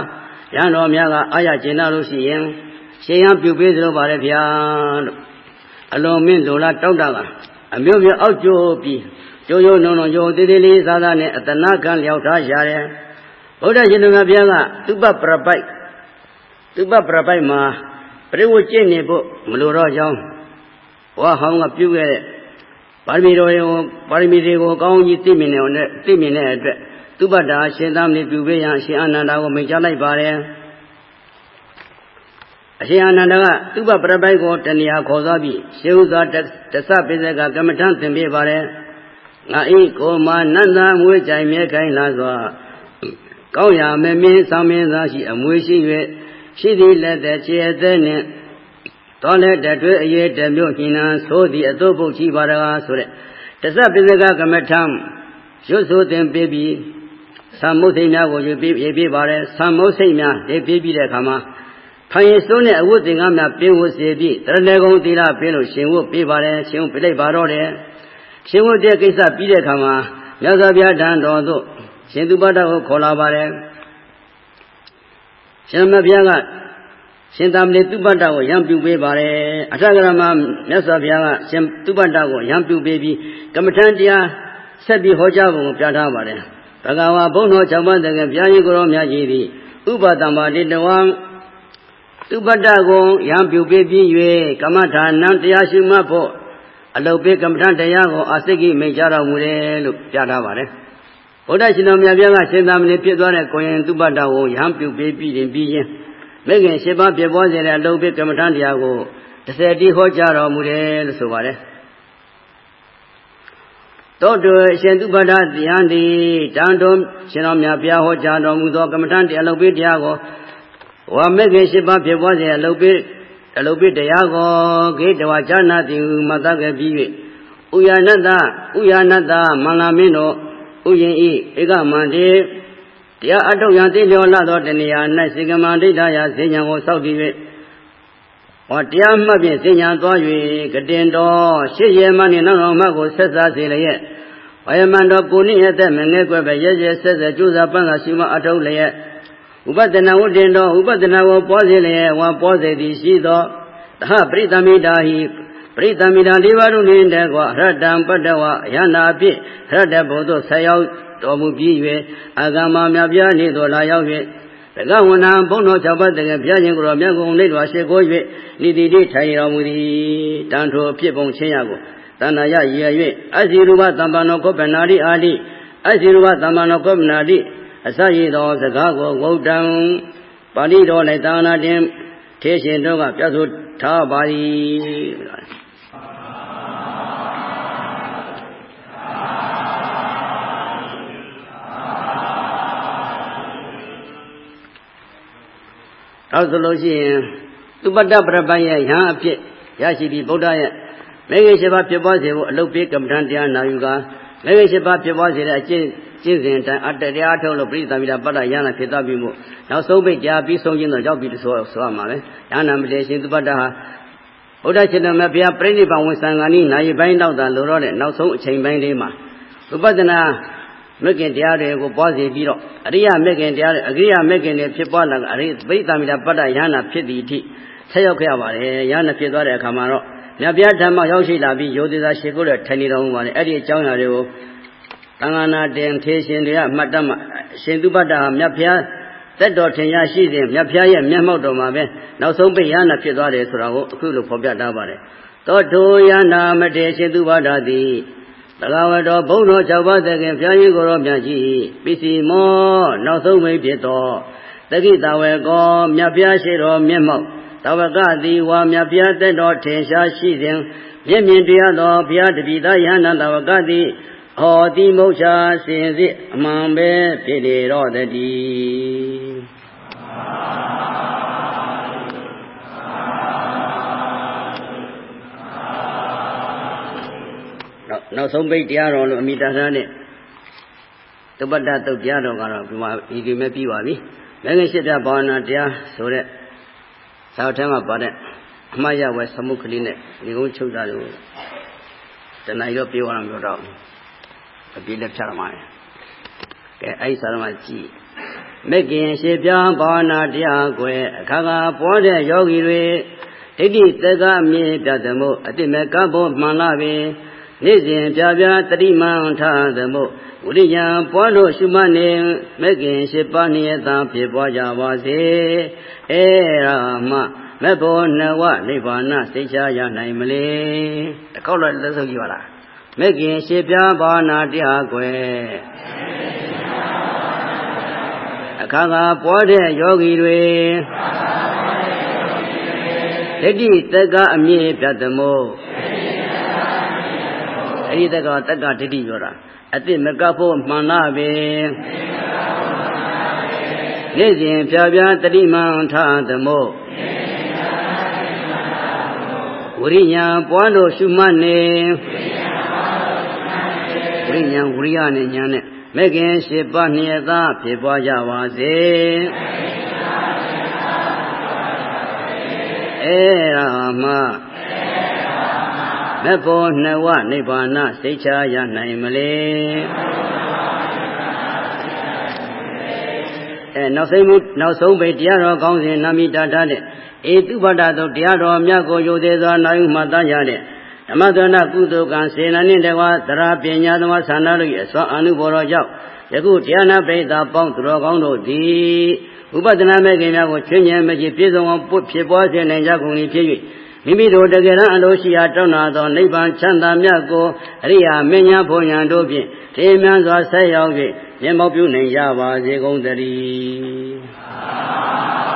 ရန်တော်များကအာရကျင်နာလို့ရှိရင်ရှင်ရန်ပြုပေးသလိုပါလေဗျာလို့အလွန်မင်းလိုလားတောက်တာကအမျိုးမျိုးအောက်ကျိုးပြီး ကျိုးကျိုးနုံနုံကျိုးသေးသေးလေးစားစားနဲ့အတနာခံလျောက်ထားရတယ်ဘုရားရှင်တော်ဘုရားကသူပပရပိုက်သူပပရပိုက်မှာပြိဝကျင့်နေဖို့မလိုတော့ကြောင်းဘဝဟောင်းကပြုခဲ့တဲ့ပါရမီတော်ရောပါရမီတွေကိုကောင်းကြီးသိမြင်တဲ့သိမြင်တဲ့အတွက်သူပတ္တာရှင်သာမဏေပြုပေးရန်ရှင်အာနန္ဒာကိုမိန့်ကြားလိုက်ပါတယ်အရှင်အာနန္ဒာကသူပပရပိုက်ကိုတဏှာခေါ်သွားပြီးရှေးဥစွာတသပိစကကမ္မထံသင်ပေးပါတယ် ငါဤကိုမနန္ဒာမွေးကြိုင်မြဲခိုင်းလာစွာကောင်းရာမမင်းဆောင်မင်းသားရှိအမွေရှိ၍ရှိသည်လက်သက်ခြေအသက်နှင့်တော်လည်းတတွဲအရေးတမျိုးညင်နာသို့သည်အတုပုတ်ချီပါရကားဆိုတဲ့တသပိစကကမ္မထံရွတ်ဆိုသင်ပေးပြီးသံမုတ်စိတ်များကိုယူပြီးရေးပြပါတယ်သံမုတ်စိတ်များရေးပြီးပြီးတဲ့အခါမှာဖိုင်စိုးနဲ့အဝတ်သင်္ကန်းများပင်ဝတ်စေပြီးတရဏဂုံသီလပင်လို့ရှင်ဝတ်ပေးပါတယ်ရှင်ဝတ်ပြလိုက်ပါတော့တယ် ရှင်ဝတ်တဲ့ကိစ္စပြီးတဲ့အခါမှာမြတ်စွာဘုရားတန်တော်သို့ရှင်သူပတ္တကိုခေါ်လာပါတယ်ရှင်မဘုရားကရှင်သာမဏေသူပတ္တကိုရံပြုပေးပါတယ်အထက်ကရမမြတ်စွာဘုရားကရှင်သူပတ္တကိုရံပြုပေးပြီးကမ္မထံတရားဆက်ပြီးဟောကြားပုံကိုပြထားပါတယ်ဘဂဝါဘုန်းတော်၆ပါးတကယ်ဘုရားကြီးကိုရောမြတ်ကြီးသည်ဥပတံပါတိတဝံသူပတ္တကိုရံပြုပေးပြီး၍ကမ္မထာနံတရားရှိမှဖို့ အလုတ်ပေးကမ္မထတရားကိုအာစိကိမိတ်ကြတော်မူတယ်လို့ပြထားပါတယ်ဗုဒ္ဓရှင်တော်မြတ်ဘုရားကရှင်သာမဏေဖြစ်သွားတဲ့ကိုရင်သူပတ္တကိုရံပြုပေးပြီးရင်ပြီးရင်မိခင်၈ပါးပြပေါ်စေတဲ့အလုတ်ပေးကမ္မထတရားကိုတစ်ဆယ်တိဟောကြားတော်မူတယ်လို့ဆိုပါတယ်တောတုအရှင်သူပဒတရားတိတန်တုံရှင်တော်မြတ်ဘုရားဟောကြားတော်မူသောကမ္မထံတရားလုပ်ပေးတရားကိုဝါမေခင်ရှိပါဖြစ်ပွားစေအလုပ်ပေး အလုပ်ပေးတရားကိုဂေတဝါဇာနာတိဟုမတတ်ခဲ့ပြီး၍ဥယာနတဥယာနတမင်္ဂမင်းတို့ဥယင်ဤဧကမန္တေတရားအထုတ်ရန်သိလျောလာသောတဏှာ၌စေကမန္ဒိဋ္ဌယဈဉ္ဉံကိုစောက်တည်၍ဟောတရားမှတ်ဖြင့်ဈဉ္ဉံသွား၍ကတင်တော်ရှစ်ရမနှင့်နောက်တော်မှကိုဆက်စားစေလျက်ဝယမန္တောကိုနိယသက်မငဲ့ကွယ်ပဲရဲရဲဆက်ဆက်ကြိုးစားပန်းသာရှိမအထုတ်လျက် ဥပဒနာဝတ္တင်တော်ဥပဒနာကိုပွားစေလျက်ဝါပွားစေသည်ရှိသောသဟပရိသမိတာဟိပရိသမိတာလေးပါးတို့နှင့်တည်းကွာရတ္တံပတ္တဝအယနာအဖြစ်ရတ္တဘုံသို့ဆက်ရောက်တော်မူပြီး၍အာဂမမြပြားနေသို့လာရောက်၍တကဝဏဘုံတော်၆ပါးတကယ်ဘုရားရှင်ကိုယ်တော်မြတ်ကုန်လေးတော်ရှိခိုး၍နိတိတိထိုင်တော်မူသည်တန်ထိုဖြစ်ပုံချင်းရကိုတဏ္ဍယရည်၍အစီရူပသမ္ပန္နောကောပနာတိအာတိအစီရူပသမ္ပန္နောကောပနာတိ အစရည်သောစကားကိုဝုဒ္ဒံပါဠိတော်၌သာနာတင်ထေရှင်တို့ကပြဆိုထားပါသည်အဲဆိုလို့ရှိရင်သူပတ္တပရပိုင်ရဲ့ယဟန်အဖြစ်ရရှိပြီးဗုဒ္ဓရဲ့မေဃရှိပါဖြစ်ပွားစေဖို့အလုတ်ပေးကမ္မဋ္ဌာန်းတရားနာယူက မေဃရှိပါဖြစ်ပွားစေတဲ့အကျင့်ကျင့်စဉ်တိုင်းအတ္တတရားထုတ်လို့ပြိဿမိတာပတ္တယန္နာဖြစ်သွားပြီမို့နောက်ဆုံးပိတ်တရားပြီးဆုံးခြင်းတော့ရောက်ပြီလို့ဆိုဆိုရမှာပဲယန္နာမတေရှင်သူပတ္တဟာဘုရားရှင်တော်မြတ်ဘုရားပြိဋိဘံဝန်ဆံဃာနီးနိုင်ပိုင်းတော့တာလိုတော့တဲ့နောက်ဆုံးအချိန်ပိုင်းလေးမှာဥပဒနာမဂ္ဂင်တရားတွေကိုပွားစီပြီးတော့အရိယမဂ္ဂင်တရားတွေအရိယမဂ္ဂင်တွေဖြစ်ပွားလာကအရိပိဋကမိတာပတ္တယဟနာဖြစ်သည့်အထိဆက်ရောက်ခဲ့ရပါတယ်ယဟနာဖြစ်သွားတဲ့အခါမှာတော့ မြတ်ဗျာဓမ္မရောက်ရှိလာပြီးယောသေသာရှိခိုးတဲ့ထိုင်နေတော်မူပါတယ်အဲ့ဒီအကြောင်းအရာတွေကိုသံဃာနာတင်ထေရှင်တွေကမှတ်တတ်မှရှင်သူပတ္တဟာမြတ်ဗျာတက်တော်ထင်ရရှိစဉ်မြတ်ဖျားရဲ့မျက်မှောက်တော်မှာပဲနောက်ဆုံးပိယနာဖြစ်သွားတယ်ဆိုတာကိုအခုလိုဖော်ပြထားပါတယ်သောထိုယနာမတေရှင်သူပါဒသည်သကဝတော်ဘုံတော်၆ပါးသခင်ဘုရားကြီးကိုယ်တော်မြတ်ကြီးပစ္စည်းမောနောက်ဆုံးမိဖြစ်တော်တကိတဝေကောမြတ်ပြားရှိတော်မျက်မှောက် တဝကတိဝါမြတ်ပြားတက်တော်ထင်ရှားရှိစဉ်မျက်မြင်တရားတော်ဘုရားတပိသားယဟန္တာတဝကတိဟောတိမုတ်ချာစင်စစ်အမှန်ပဲဖြစ်လေတော့တည်းနောက်ဆုံးပိတ်တရားတော်လို့အမိတ္တနဲ့သုပတ္တတုတ်တရားတော်ကတော့ဒီမှာဒီဒီမဲ့ပြီးပါပြီ။မဂ္ဂင်ရှိတ္တဘာဝနာတရားဆိုတဲ့ သာဝထဲမှာပါတဲ့အမှားရဝဲသမုခလေးနဲ့ဒီကုန်းချုပ်တာလို့တဏှာရောပြေးသွားတာမျိုးတော့အပြေးလက်ဖြတ်ရမှာ။ကဲအဲ့ဒီစာရမှာကြည့်မဂ္ဂင်ရှိပြဘာဝနာတရားကွယ်အခါခါပေါ်တဲ့ယောဂီတွေဒိဋ္ဌိသက္ကမြေပြတ်သမှုအတိမကဘောမှန်လာပြီ နေ့စဉ်ပြပြတတိမံထားသမှုဝိရိယံပွားလို့ရှုမှတ်နေမဂ္ဂင်ရှိပါးနိယတာဖြစ်ပွားကြပါစေအဲရာမမဘောနဝနိဗ္ဗာန်စိတ်ချရနိုင်မလေတကောက်လည်းလက်ဆုပ်ကြည့်ပါလားမဂ္ဂင်ရှိပြဘာနာတရားကွယ်အခါကပွားတဲ့ယောဂီတွေဒိဋ္ဌိတက္ကအမြင့်ပြတ်သမို့ အဲ့ဒီတက္ကတက္ကဒိဋ္ဌိပြောတာအတိမကဖို့မှန်လားပဲနေ့စဉ်ဖြာဖြာတတိမံထားသမို့ဝရိညာပွားလို့ရှုမှတ်နေဝရိညာဝရိယနဲ့ညာနဲ့မဲ့ခင်ရှိပါနှစ်ရသားဖြစ်ပွားကြပါစေအဲရာမ မဖို့နှဝနိဗ္ဗာန်စိတ်ချရနိုင်မလဲအဲနောက်ဆုံးမှုနောက်ဆုံးပဲတရားတော်ကောင်းစဉ်နာမိတာထားတဲ့ဧတုပဒတုတရားတော်မြတ်ကိုယုသေးစွာနာယူမှတ်သားရတဲ့ဓမ္မသနာကုသိုလ်ကံစေနာနှင့်တကွာသရပညာသမားဆန္ဒတို့၏အစွမ်းအနုဘော်တော်ကြောင့်ယခုတရားနာပိဋကပေါင်းသူတော်ကောင်းတို့သည်ဥပဒနာမဲ့ခင်များကိုချွင်းဉဏ်မကြီးပြည့်စုံအောင်ပုတ်ဖြစ်ပွားစေနိုင်ကြကုန်၏ဖြစ်၍ မိမိတို့တကယ်တမ်းအလိုရှိရာတောင်းနာသောနိဗ္ဗာန်ချမ်းသာမြတ်ကိုအရိယာမင်းညာဘုံညာတို့ဖြင့်ထေမြန်းစွာဆက်ရောက်၍မျက်မှောက်ပြုနိုင်ကြပါစေကုန်သတည်း